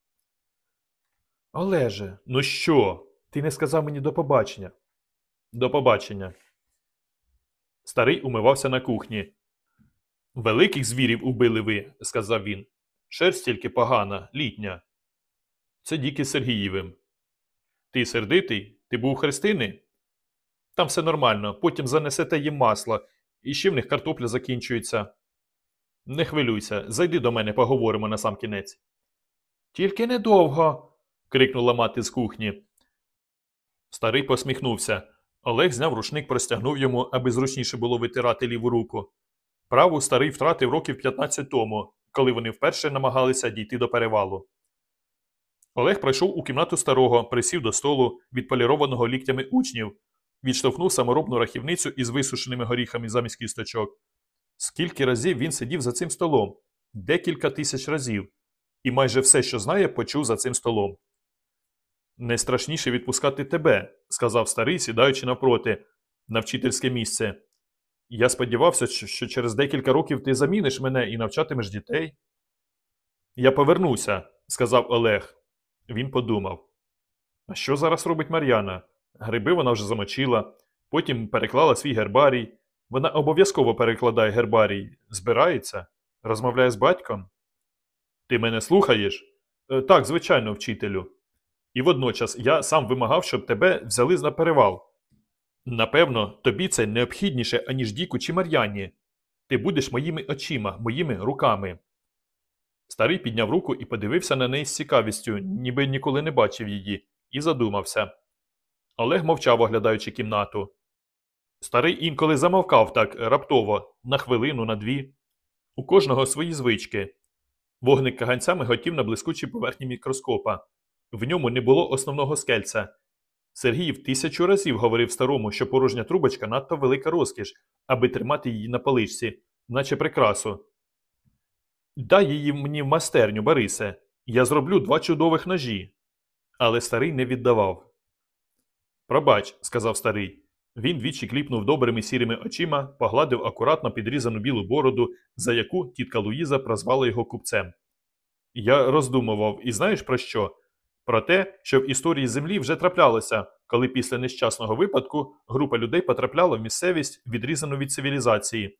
Олеже, ну що? Ти не сказав мені до побачення. До побачення. Старий умивався на кухні. Великих звірів убили ви, сказав він. Шерсть тільки погана, літня. Це діки Сергієвим. Ти сердитий? Ти був Христини? Там все нормально, потім занесете їм масло, і ще в них картопля закінчується. Не хвилюйся, зайди до мене, поговоримо на сам кінець. Тільки недовго. крикнула мати з кухні. Старий посміхнувся. Олег зняв рушник, простягнув йому, аби зручніше було витирати ліву руку. Праву старий втратив років 15 тому, коли вони вперше намагалися дійти до перевалу. Олег прийшов у кімнату старого, присів до столу, відполірованого ліктями учнів, відштовхнув саморобну рахівницю із висушеними горіхами замість кісточок. Скільки разів він сидів за цим столом? Декілька тисяч разів. І майже все, що знає, почув за цим столом. Найстрашніше відпускати тебе, сказав старий, сідаючи навпроти, на вчительське місце. Я сподівався, що через декілька років ти заміниш мене і навчатимеш дітей. Я повернуся, сказав Олег. Він подумав. А що зараз робить Мар'яна? Гриби вона вже замочила, потім переклала свій гербарій. Вона обов'язково перекладає гербарій, збирається, розмовляє з батьком. Ти мене слухаєш? «Е, Так, звичайно, вчителю. І водночас я сам вимагав, щоб тебе взяли на перевал. Напевно, тобі це необхідніше, аніж Діку чи Мар'яні. Ти будеш моїми очима, моїми руками. Старий підняв руку і подивився на неї з цікавістю, ніби ніколи не бачив її, і задумався. Олег мовчав, оглядаючи кімнату. Старий інколи замовкав так раптово, на хвилину, на дві. У кожного свої звички. Вогник каганцями готів на блискучій поверхні мікроскопа. В ньому не було основного скельця. Сергіїв тисячу разів говорив старому, що порожня трубочка надто велика розкіш, аби тримати її на паличці, наче прикрасу. Дай її мені в майстерню, Борисе, я зроблю два чудових ножі. Але старий не віддавав. Пробач, сказав старий. Він двічі кліпнув добрими сірими очима, погладив акуратно підрізану білу бороду, за яку тітка Луїза прозвала його купцем. Я роздумував, і знаєш про що? Про те, що в історії Землі вже траплялося, коли після нещасного випадку група людей потрапляла в місцевість, відрізану від цивілізації.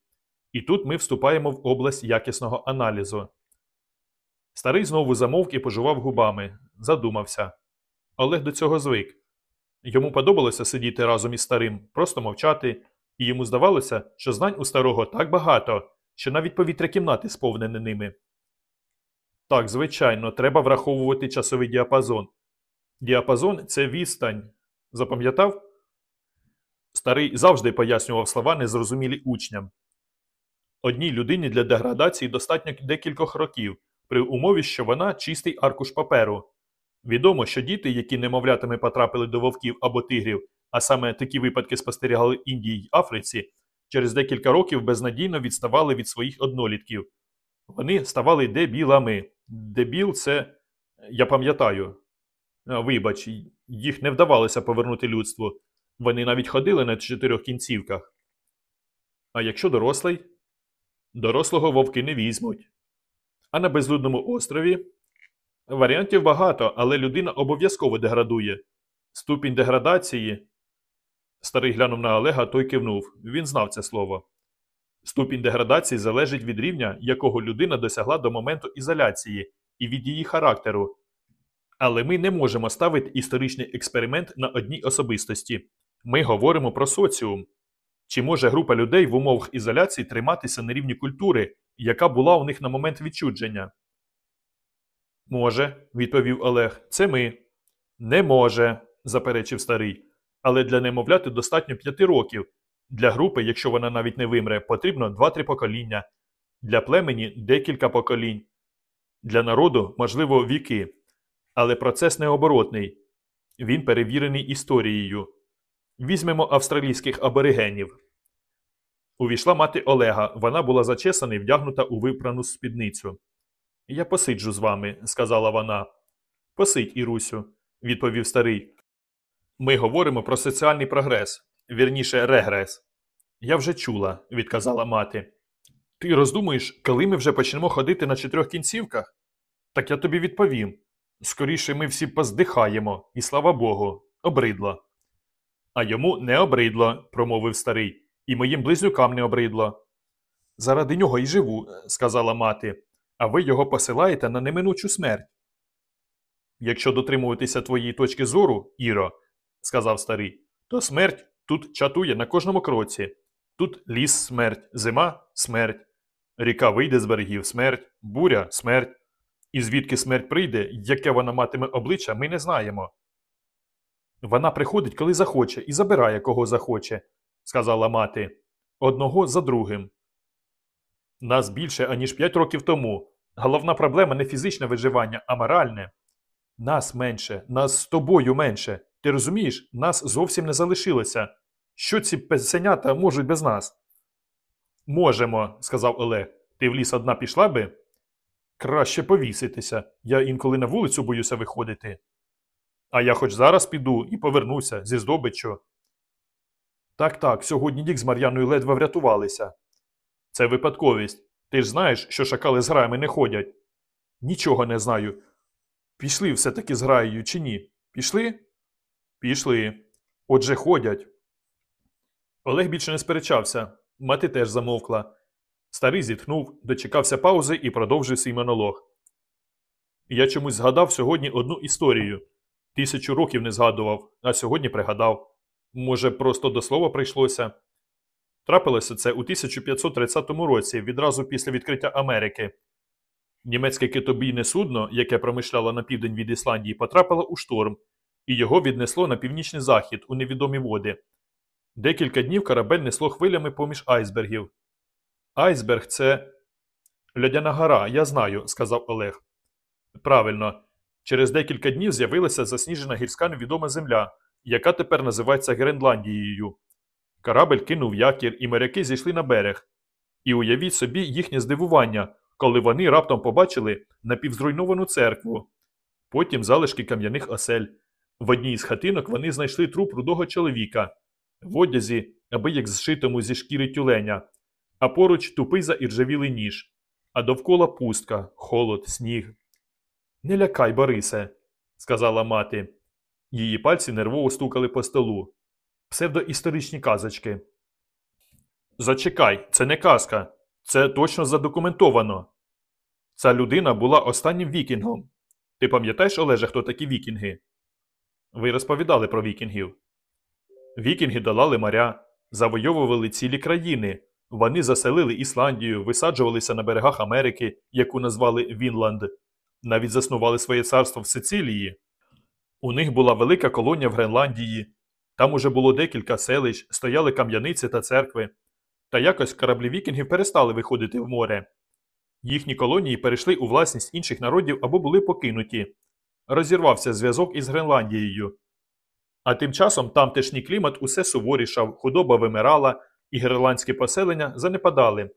І тут ми вступаємо в область якісного аналізу. Старий знову замовк і пожував губами, задумався. Олег до цього звик. Йому подобалося сидіти разом із старим, просто мовчати, і йому здавалося, що знань у старого так багато, що навіть повітря кімнати сповнене ними. Так, звичайно, треба враховувати часовий діапазон. Діапазон це відстань. Запам'ятав? Старий завжди пояснював слова незрозумілі учням. Одній людині для деградації достатньо декількох років, при умові, що вона чистий аркуш паперу. Відомо, що діти, які немовлятами потрапили до вовків або тигрів, а саме такі випадки спостерігали Індії й Африці, через декілька років безнадійно відставали від своїх однолітків. Вони ставали дебілами. Дебіл це, я пам'ятаю. Вибач, їх не вдавалося повернути людству. Вони навіть ходили на чотирьох кінцівках. А якщо дорослий? Дорослого вовки не візьмуть. А на безлюдному острові варіантів багато, але людина обов'язково деградує. Ступінь деградації. Старий глянув на Олега, той кивнув. Він знав це слово. Ступінь деградації залежить від рівня, якого людина досягла до моменту ізоляції, і від її характеру. Але ми не можемо ставити історичний експеримент на одній особистості. Ми говоримо про соціум. Чи може група людей в умовах ізоляції триматися на рівні культури, яка була у них на момент відчудження? Може, відповів Олег, це ми. Не може, заперечив старий. Але для немовляти достатньо п'яти років. Для групи, якщо вона навіть не вимре, потрібно 2-3 покоління. Для племені декілька поколінь. Для народу, можливо, віки. Але процес необоротний. Він перевірений історією. Візьмемо австралійських аборигенів. Увійшла мати Олега. Вона була зачесана і вдягнута у випрану спідницю. Я посиджу з вами, сказала вона. Посидь, Ірусю, відповів старий. Ми говоримо про соціальний прогрес, вірніше, регрес. Я вже чула, відказала мати. Ти роздумуєш, коли ми вже почнемо ходити на чотирьох кінцівках? Так я тобі відповім. Скоріше ми всі поздихаємо, і слава Богу, обридло. А йому не обридло, промовив старий, і моїм близнюкам не обридло. Заради нього й живу, сказала мати, а ви його посилаєте на неминучу смерть. Якщо дотримуватися твоєї точки зору, Іро, сказав старий, то смерть тут чатує на кожному кроці. Тут ліс смерть, зима смерть, ріка вийде з берегів смерть, буря смерть. І звідки смерть прийде, яке вона матиме обличчя, ми не знаємо. Вона приходить, коли захоче, і забирає, кого захоче, сказала мати, одного за другим. Нас більше, аніж п'ять років тому. Головна проблема не фізичне виживання, а моральне. Нас менше, нас з тобою менше. Ти розумієш, нас зовсім не залишилося. Що ці песенята можуть без нас? Можемо, сказав Олег. Ти в ліс одна пішла би? Краще повіситися. Я інколи на вулицю боюся виходити. А я хоч зараз піду і повернуся зі здобиччю. Так, так, сьогодні Дік з Мар'яною ледве врятувалися. Це випадковість. Ти ж знаєш, що шакали з граями не ходять. Нічого не знаю. Пішли все-таки з граєю чи ні? Пішли? Пішли. Отже, ходять. Олег більше не сперечався. Мати теж замовкла. Старий зітхнув, дочекався паузи і продовжив свій монолог. Я чомусь згадав сьогодні одну історію. Тисячу років не згадував, а сьогодні пригадав. Може, просто до слова прийшлося. Трапилося це у 1530 році, відразу після відкриття Америки. Німецьке китобійне судно, яке промишляло на південь від Ісландії, потрапило у шторм, і його віднесло на північний захід у невідомі води. Декілька днів корабель несло хвилями поміж айсбергів. Айсберг це льодяна гора, я знаю, сказав Олег. Правильно, через декілька днів з'явилася засніжена гірська невідома земля, яка тепер називається Гренландією. Корабель кинув якір, і моряки зійшли на берег. І уявіть собі їхнє здивування, коли вони раптом побачили напівзруйновану церкву, потім залишки кам'яних осель. В одній з хатинок вони знайшли труп рудого чоловіка, в одязі, аби як зшитому зі шкіри тюленя, а поруч тупий заіржавілий ніж, а довкола пустка, холод, сніг. Не лякай, Борисе, сказала мати. Її пальці нервово стукали по столу. Псевдоісторичні казочки. Зачекай, це не казка. Це точно задокументовано. Ця людина була останнім вікінгом. Ти пам'ятаєш, Олеже, хто такі вікінги? Ви розповідали про вікінгів. Вікінги долали моря, завойовували цілі країни. Вони заселили Ісландію, висаджувалися на берегах Америки, яку назвали Вінланд, навіть заснували своє царство в Сицилії. У них була велика колонія в Гренландії. Там уже було декілька селищ, стояли кам'яниці та церкви. Та якось кораблі вікінгів перестали виходити в море. Їхні колонії перейшли у власність інших народів або були покинуті. Розірвався зв'язок із Гренландією. А тим часом тамтешній клімат усе суворішав, худоба вимирала, і гренландські поселення занепадали.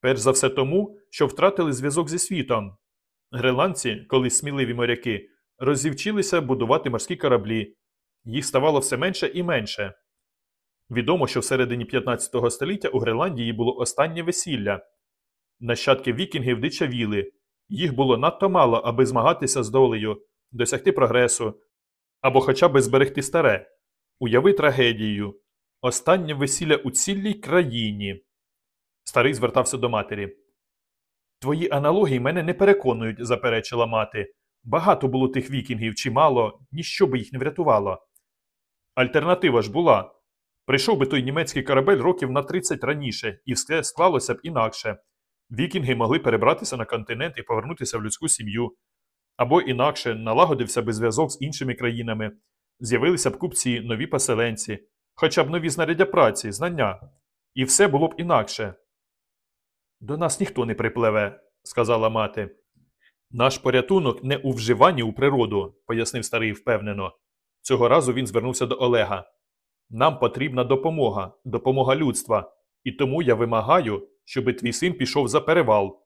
Перш за все тому, що втратили зв'язок зі світом. Гренландці, колись сміливі моряки, розівчилися будувати морські кораблі. Їх ставало все менше і менше. Відомо, що всередині 15 століття у Гренландії було останнє весілля. Нащадки вікінгів дичавіли. Їх було надто мало, аби змагатися з долею, досягти прогресу або хоча б зберегти старе. Уяви трагедію. Останнє весілля у цілій країні. Старий звертався до матері. Твої аналогії мене не переконують, заперечила мати. Багато було тих вікінгів, чимало, ніщо би їх не врятувало. Альтернатива ж була. Прийшов би той німецький корабель років на 30 раніше, і все склалося б інакше. Вікінги могли перебратися на континент і повернутися в людську сім'ю. Або інакше налагодився би зв'язок з іншими країнами, з'явилися б купці, нові поселенці, хоча б нові знаряддя праці, знання. І все було б інакше. До нас ніхто не припливе, сказала мати. Наш порятунок не у вживанні у природу, пояснив старий впевнено. Цього разу він звернувся до Олега. Нам потрібна допомога, допомога людства, і тому я вимагаю, щоби твій син пішов за перевал.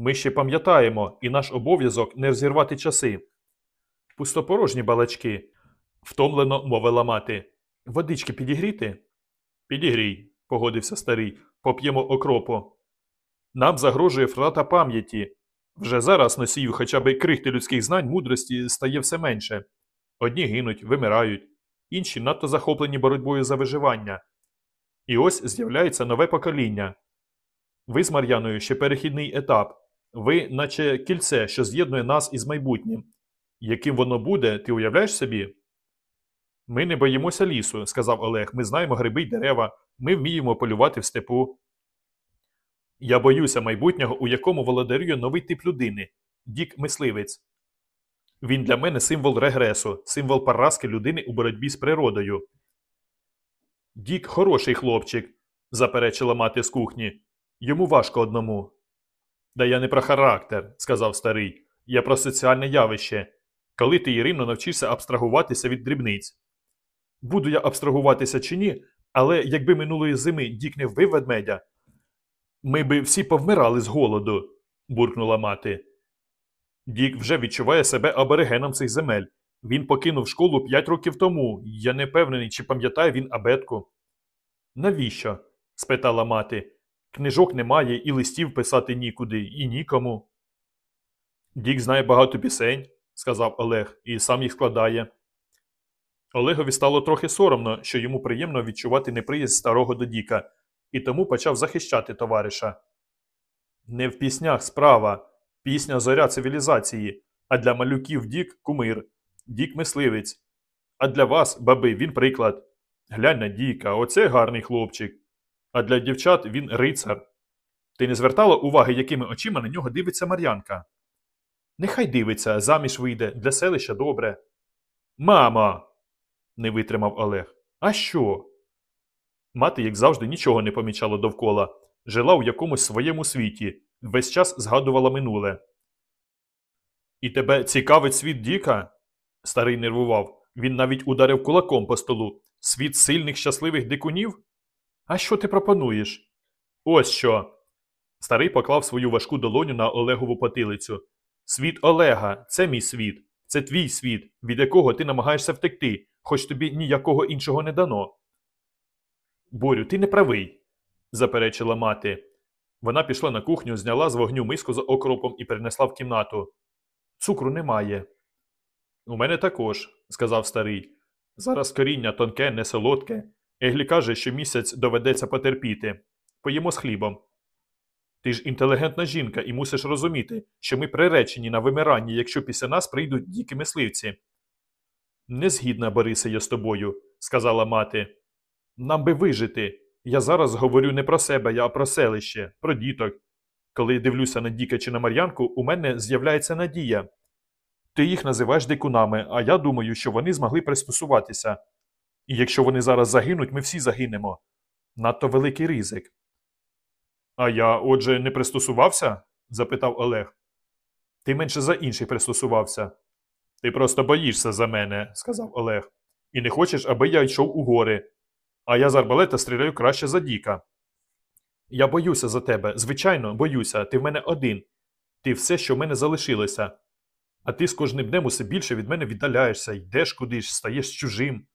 Ми ще пам'ятаємо, і наш обов'язок не розірвати часи. Пустопорожні балачки, втомлено мовила мати. Водички підігріти? Підігрій, погодився старий, поп'ємо окропу. Нам загрожує втрата пам'яті. Вже зараз носію хоча б крихти людських знань мудрості стає все менше. Одні гинуть, вимирають, інші надто захоплені боротьбою за виживання. І ось з'являється нове покоління. Ви з Мар'яною ще перехідний етап. Ви, наче кільце, що з'єднує нас із майбутнім. Яким воно буде, ти уявляєш собі? Ми не боїмося лісу, сказав Олег. Ми знаємо гриби й дерева, ми вміємо полювати в степу. Я боюся майбутнього, у якому володарює новий тип людини дік мисливець. Він для мене символ регресу, символ поразки людини у боротьбі з природою. Дік хороший хлопчик, заперечила мати з кухні. Йому важко одному. Да я не про характер, сказав старий. Я про соціальне явище. Коли ти, Ірино, навчишся абстрагуватися від дрібниць. Буду я абстрагуватися чи ні, але якби минулої зими Дік не вбив ведмедя, ми би всі повмирали з голоду, буркнула мати. Дік вже відчуває себе аборигеном цих земель. Він покинув школу п'ять років тому. Я не певнений, чи пам'ятає він абетку. Навіщо? спитала мати. Книжок немає і листів писати нікуди, і нікому. Дік знає багато пісень, сказав Олег, і сам їх складає. Олегові стало трохи соромно, що йому приємно відчувати неприязнь старого до Діка, і тому почав захищати товариша. Не в піснях справа, пісня зоря цивілізації, а для малюків Дік кумир, Дік мисливець. А для вас, баби, він приклад. Глянь на Діка, оце гарний хлопчик. А для дівчат він рицар. Ти не звертала уваги, якими очима на нього дивиться Мар'янка? Нехай дивиться, заміж вийде, для селища добре. Мама. не витримав Олег. А що? Мати, як завжди, нічого не помічала довкола, жила у якомусь своєму світі, весь час згадувала минуле. І тебе цікавить світ Діка? Старий нервував. Він навіть ударив кулаком по столу. Світ сильних щасливих дикунів? А що ти пропонуєш? Ось що. Старий поклав свою важку долоню на Олегову потилицю. Світ Олега, це мій світ, це твій світ, від якого ти намагаєшся втекти, хоч тобі ніякого іншого не дано. Борю, ти не правий, заперечила мати. Вона пішла на кухню, зняла з вогню миску з окропом і перенесла в кімнату. Цукру немає. У мене також, сказав старий. Зараз коріння тонке, не солодке. Еглі каже, що місяць доведеться потерпіти. Поїмо з хлібом. Ти ж інтелігентна жінка і мусиш розуміти, що ми приречені на вимирання, якщо після нас прийдуть дикі мисливці. Не згідна, Борисе, я з тобою, сказала мати. Нам би вижити. Я зараз говорю не про себе, я про селище, про діток. Коли дивлюся на Діка чи на Мар'янку, у мене з'являється надія. Ти їх називаєш дикунами, а я думаю, що вони змогли пристосуватися. І якщо вони зараз загинуть, ми всі загинемо. Надто великий ризик. А я, отже, не пристосувався? запитав Олег. Ти менше за інших пристосувався. Ти просто боїшся за мене, сказав Олег. І не хочеш, аби я йшов у гори. А я з арбалета стріляю краще за Діка. Я боюся за тебе, звичайно, боюся, ти в мене один. Ти все, що в мене залишилося. А ти з кожним днем усе більше від мене віддаляєшся, йдеш кудись, стаєш чужим.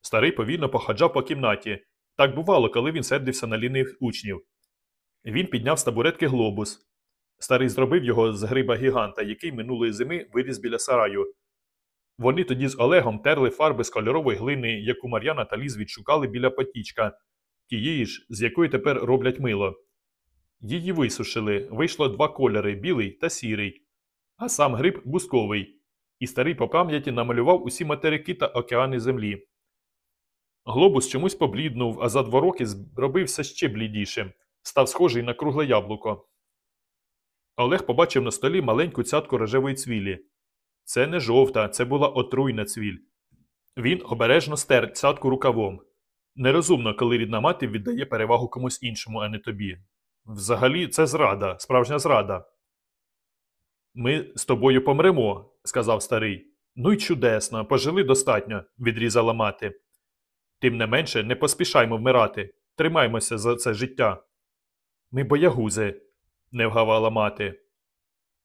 Старий повільно походжав по кімнаті. Так бувало, коли він сердився на лінивих учнів. Він підняв з табуретки глобус. Старий зробив його з гриба гіганта, який минулої зими виріс біля сараю. Вони тоді з Олегом терли фарби з кольорової глини, яку Мар'яна та Ліз відшукали біля потічка, тієї ж, з якої тепер роблять мило. Її висушили, вийшло два кольори білий та сірий, а сам гриб бусковий, і старий по пам'яті намалював усі материки та океани землі. Глобус чомусь побліднув, а за два роки зробився ще блідішим, став схожий на кругле яблуко. Олег побачив на столі маленьку цятку рожевої цвілі. Це не жовта, це була отруйна цвіль. Він обережно стер цятку рукавом. Нерозумно, коли рідна мати віддає перевагу комусь іншому, а не тобі. Взагалі, це зрада, справжня зрада. Ми з тобою помремо, сказав старий. Ну й чудесно, пожили достатньо, відрізала мати. Тим не менше, не поспішаймо вмирати, тримаймося за це життя. Ми боягузи, не вгавала мати.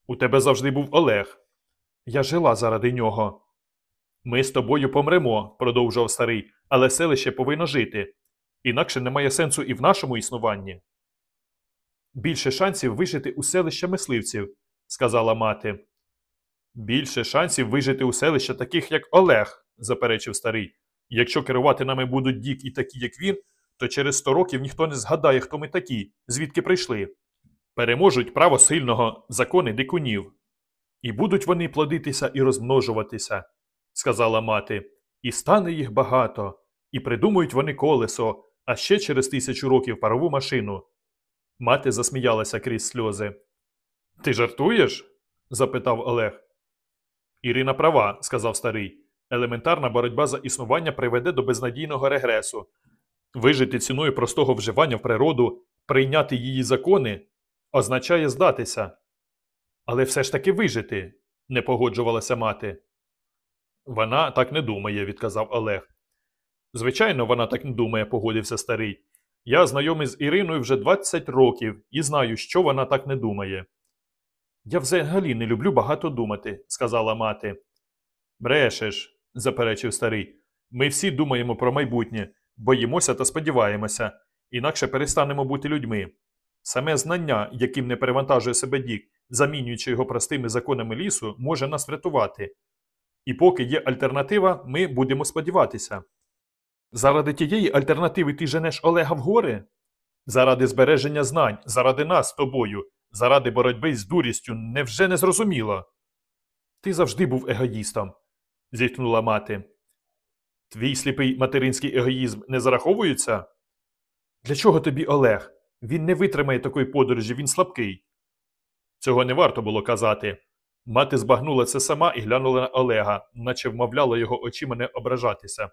У тебе завжди був Олег. Я жила заради нього. Ми з тобою помремо, продовжував старий, але селище повинно жити. Інакше немає сенсу і в нашому існуванні. Більше шансів вижити у селища мисливців, сказала мати. Більше шансів вижити у селища таких, як Олег, заперечив старий. Якщо керувати нами будуть дік і такі, як він, то через сто років ніхто не згадає, хто ми такі, звідки прийшли. Переможуть право сильного, закони дикунів. І будуть вони плодитися і розмножуватися, сказала мати, і стане їх багато, і придумають вони колесо, а ще через тисячу років парову машину. Мати засміялася крізь сльози. Ти жартуєш? запитав Олег. Ірина права, сказав старий. Елементарна боротьба за існування приведе до безнадійного регресу. Вижити ціною простого вживання в природу, прийняти її закони означає здатися. Але все ж таки вижити, не погоджувалася мати. Вона так не думає, відказав Олег. Звичайно, вона так не думає, погодився старий. Я знайомий з Іриною вже 20 років і знаю, що вона так не думає. Я взагалі не люблю багато думати, сказала мати. Брешеш, заперечив старий. Ми всі думаємо про майбутнє, боїмося та сподіваємося, інакше перестанемо бути людьми. Саме знання, яким не перевантажує себе дік, замінюючи його простими законами лісу, може нас врятувати. І поки є альтернатива, ми будемо сподіватися. Заради тієї альтернативи ти женеш Олега в гори? Заради збереження знань, заради нас з тобою, заради боротьби з дурістю, невже не зрозуміло? Ти завжди був егоїстом, зітхнула мати. Твій сліпий материнський егоїзм не зараховується? Для чого тобі Олег? Він не витримає такої подорожі, він слабкий. Цього не варто було казати. Мати збагнула це сама і глянула на Олега, наче вмовляла його очима не ображатися.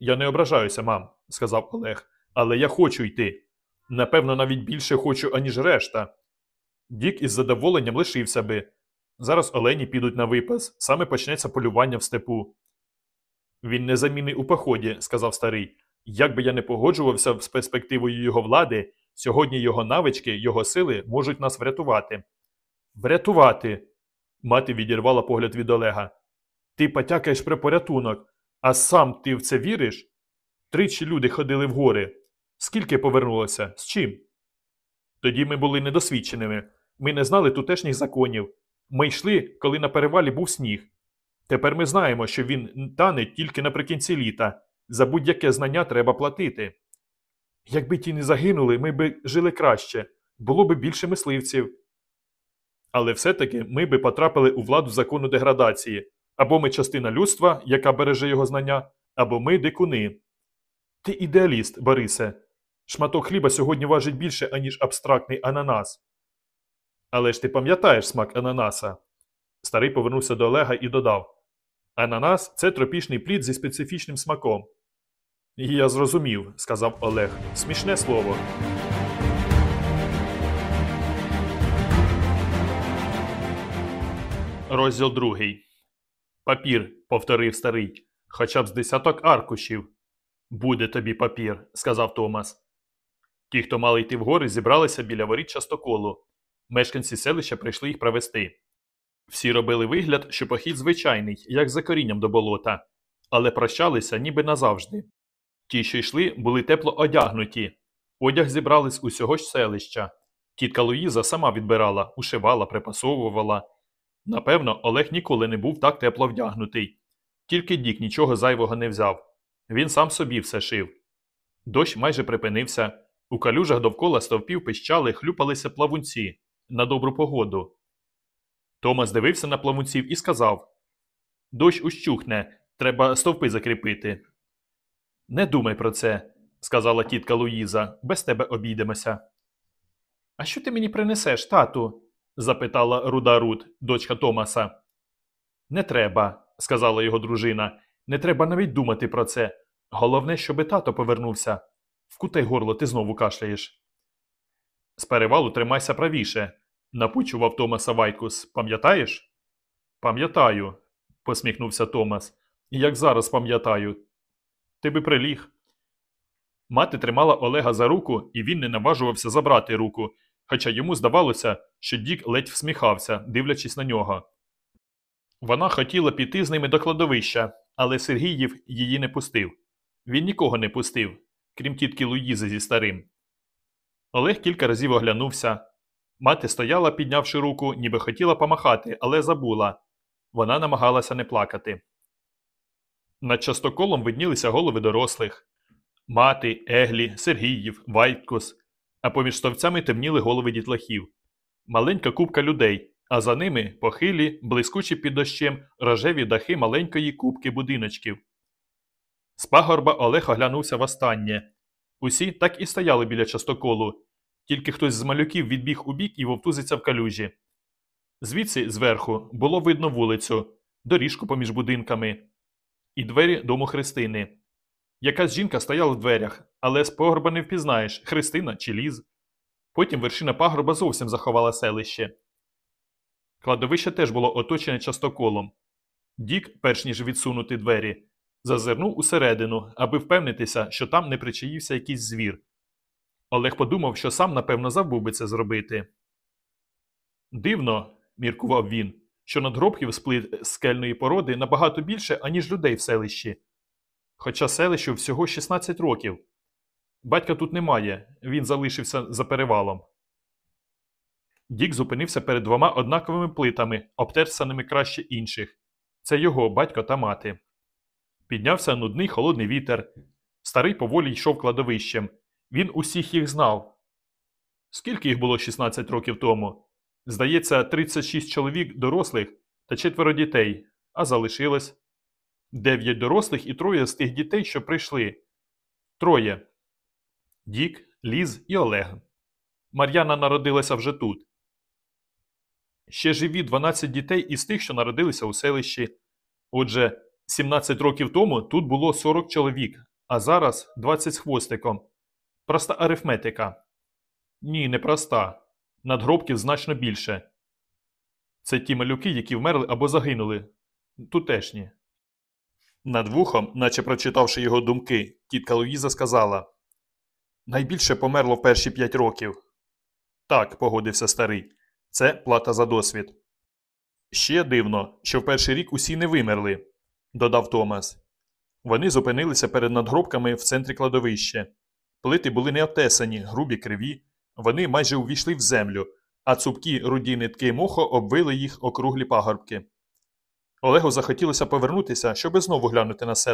Я не ображаюся, мам, сказав Олег, але я хочу йти. Напевно, навіть більше хочу, аніж решта. Дік із задоволенням лишився би. Зараз олені підуть на випас, саме почнеться полювання в степу. Він незамінний у поході, сказав старий. Як би я не погоджувався з перспективою його влади, сьогодні його навички, його сили можуть нас врятувати. Врятувати. Мати відірвала погляд від Олега. Ти потякаєш про порятунок, а сам ти в це віриш? Тричі люди ходили в гори. Скільки повернулося? З чим? Тоді ми були недосвідченими. Ми не знали тутешніх законів. Ми йшли, коли на перевалі був сніг. Тепер ми знаємо, що він тане тільки наприкінці літа. За будь-яке знання треба платити. Якби ті не загинули, ми би жили краще, було би більше мисливців. Але все-таки ми би потрапили у владу закону деградації. Або ми частина людства, яка береже його знання, або ми дикуни. Ти ідеаліст, Борисе. Шматок хліба сьогодні важить більше, аніж абстрактний ананас. Але ж ти пам'ятаєш смак ананаса. Старий повернувся до Олега і додав: Ананас це тропічний плід зі специфічним смаком. Я зрозумів, сказав Олег. Смішне слово. Розділ другий. Папір, повторив старий, хоча б з десяток аркушів. Буде тобі папір, сказав Томас. Ті, хто мали йти вгори, зібралися біля воріт частоколу. Мешканці селища прийшли їх провести. Всі робили вигляд, що похід звичайний, як за корінням до болота, але прощалися ніби назавжди. Ті, що йшли, були тепло одягнуті. Одяг зібрали з усього ж селища. Тітка Луїза сама відбирала, ушивала, припасовувала. Напевно, Олег ніколи не був так тепло вдягнутий. Тільки Дік нічого зайвого не взяв. Він сам собі все шив. Дощ майже припинився. У калюжах довкола стовпів пищали, хлюпалися плавунці на добру погоду. Томас дивився на плавунців і сказав Дощ ущухне, треба стовпи закріпити. Не думай про це, сказала тітка Луїза, без тебе обійдемося. А що ти мені принесеш, тату? запитала руда Рут, дочка Томаса. Не треба, сказала його дружина. Не треба навіть думати про це. Головне, щоби тато повернувся. Вкутай горло, ти знову кашляєш. З перевалу тримайся правіше, напучував Томаса Вайткус. Пам'ятаєш? Пам'ятаю, посміхнувся Томас. І як зараз пам'ятаю. Ти би приліг. Мати тримала Олега за руку, і він не наважувався забрати руку, хоча йому здавалося, що Дік ледь всміхався, дивлячись на нього. Вона хотіла піти з ними до кладовища, але Сергіїв її не пустив. Він нікого не пустив, крім тітки Луїзи зі старим. Олег кілька разів оглянувся. Мати стояла, піднявши руку, ніби хотіла помахати, але забула. Вона намагалася не плакати. Над частоколом виднілися голови дорослих мати, Еглі, Сергіїв, Вайткус, а поміж стовцями темніли голови дітлахів. Маленька купка людей, а за ними похилі, блискучі під дощем рожеві дахи маленької купки будиночків. З пагорба Олег оглянувся востаннє. Усі так і стояли біля частоколу, тільки хтось з малюків відбіг у бік і вовтузиться в калюжі. Звідси, зверху, було видно вулицю, доріжку поміж будинками і двері дому Христини. Якась жінка стояла в дверях, але з пагорба не впізнаєш, Христина чи ліз. Потім вершина пагорба зовсім заховала селище. Кладовище теж було оточене частоколом. Дік, перш ніж відсунути двері, зазирнув усередину, аби впевнитися, що там не причаївся якийсь звір. Олег подумав, що сам, напевно, забув би це зробити. Дивно, міркував він, що надгробків з плит скельної породи набагато більше, аніж людей в селищі. Хоча селищу всього 16 років. Батька тут немає, він залишився за перевалом. Дік зупинився перед двома однаковими плитами, обтерсаними краще інших. Це його батько та мати. Піднявся нудний холодний вітер. Старий поволі йшов кладовищем. Він усіх їх знав. Скільки їх було 16 років тому? Здається, 36 чоловік дорослих та четверо дітей, а залишилось дев'ять дорослих і троє з тих дітей, що прийшли. Троє Дік, Ліз і Олег. Мар'яна народилася вже тут. Ще живі 12 дітей із тих, що народилися у селищі. Отже, 17 років тому тут було 40 чоловік, а зараз 20 з хвостиком. Проста арифметика. Ні, не проста. Надгробків значно більше. Це ті малюки, які вмерли або загинули. Тутешні. Над вухом, наче прочитавши його думки, тітка Луїза сказала Найбільше померло в перші п'ять років. Так, погодився старий. Це плата за досвід. Ще дивно, що в перший рік усі не вимерли, додав Томас. Вони зупинилися перед надгробками в центрі кладовища. Плити були не обтесані, грубі криві, вони майже увійшли в землю, а цупкі руді нитки мохо обвили їх округлі пагорбки. Олегу захотілося повернутися, щоби знову глянути на селище.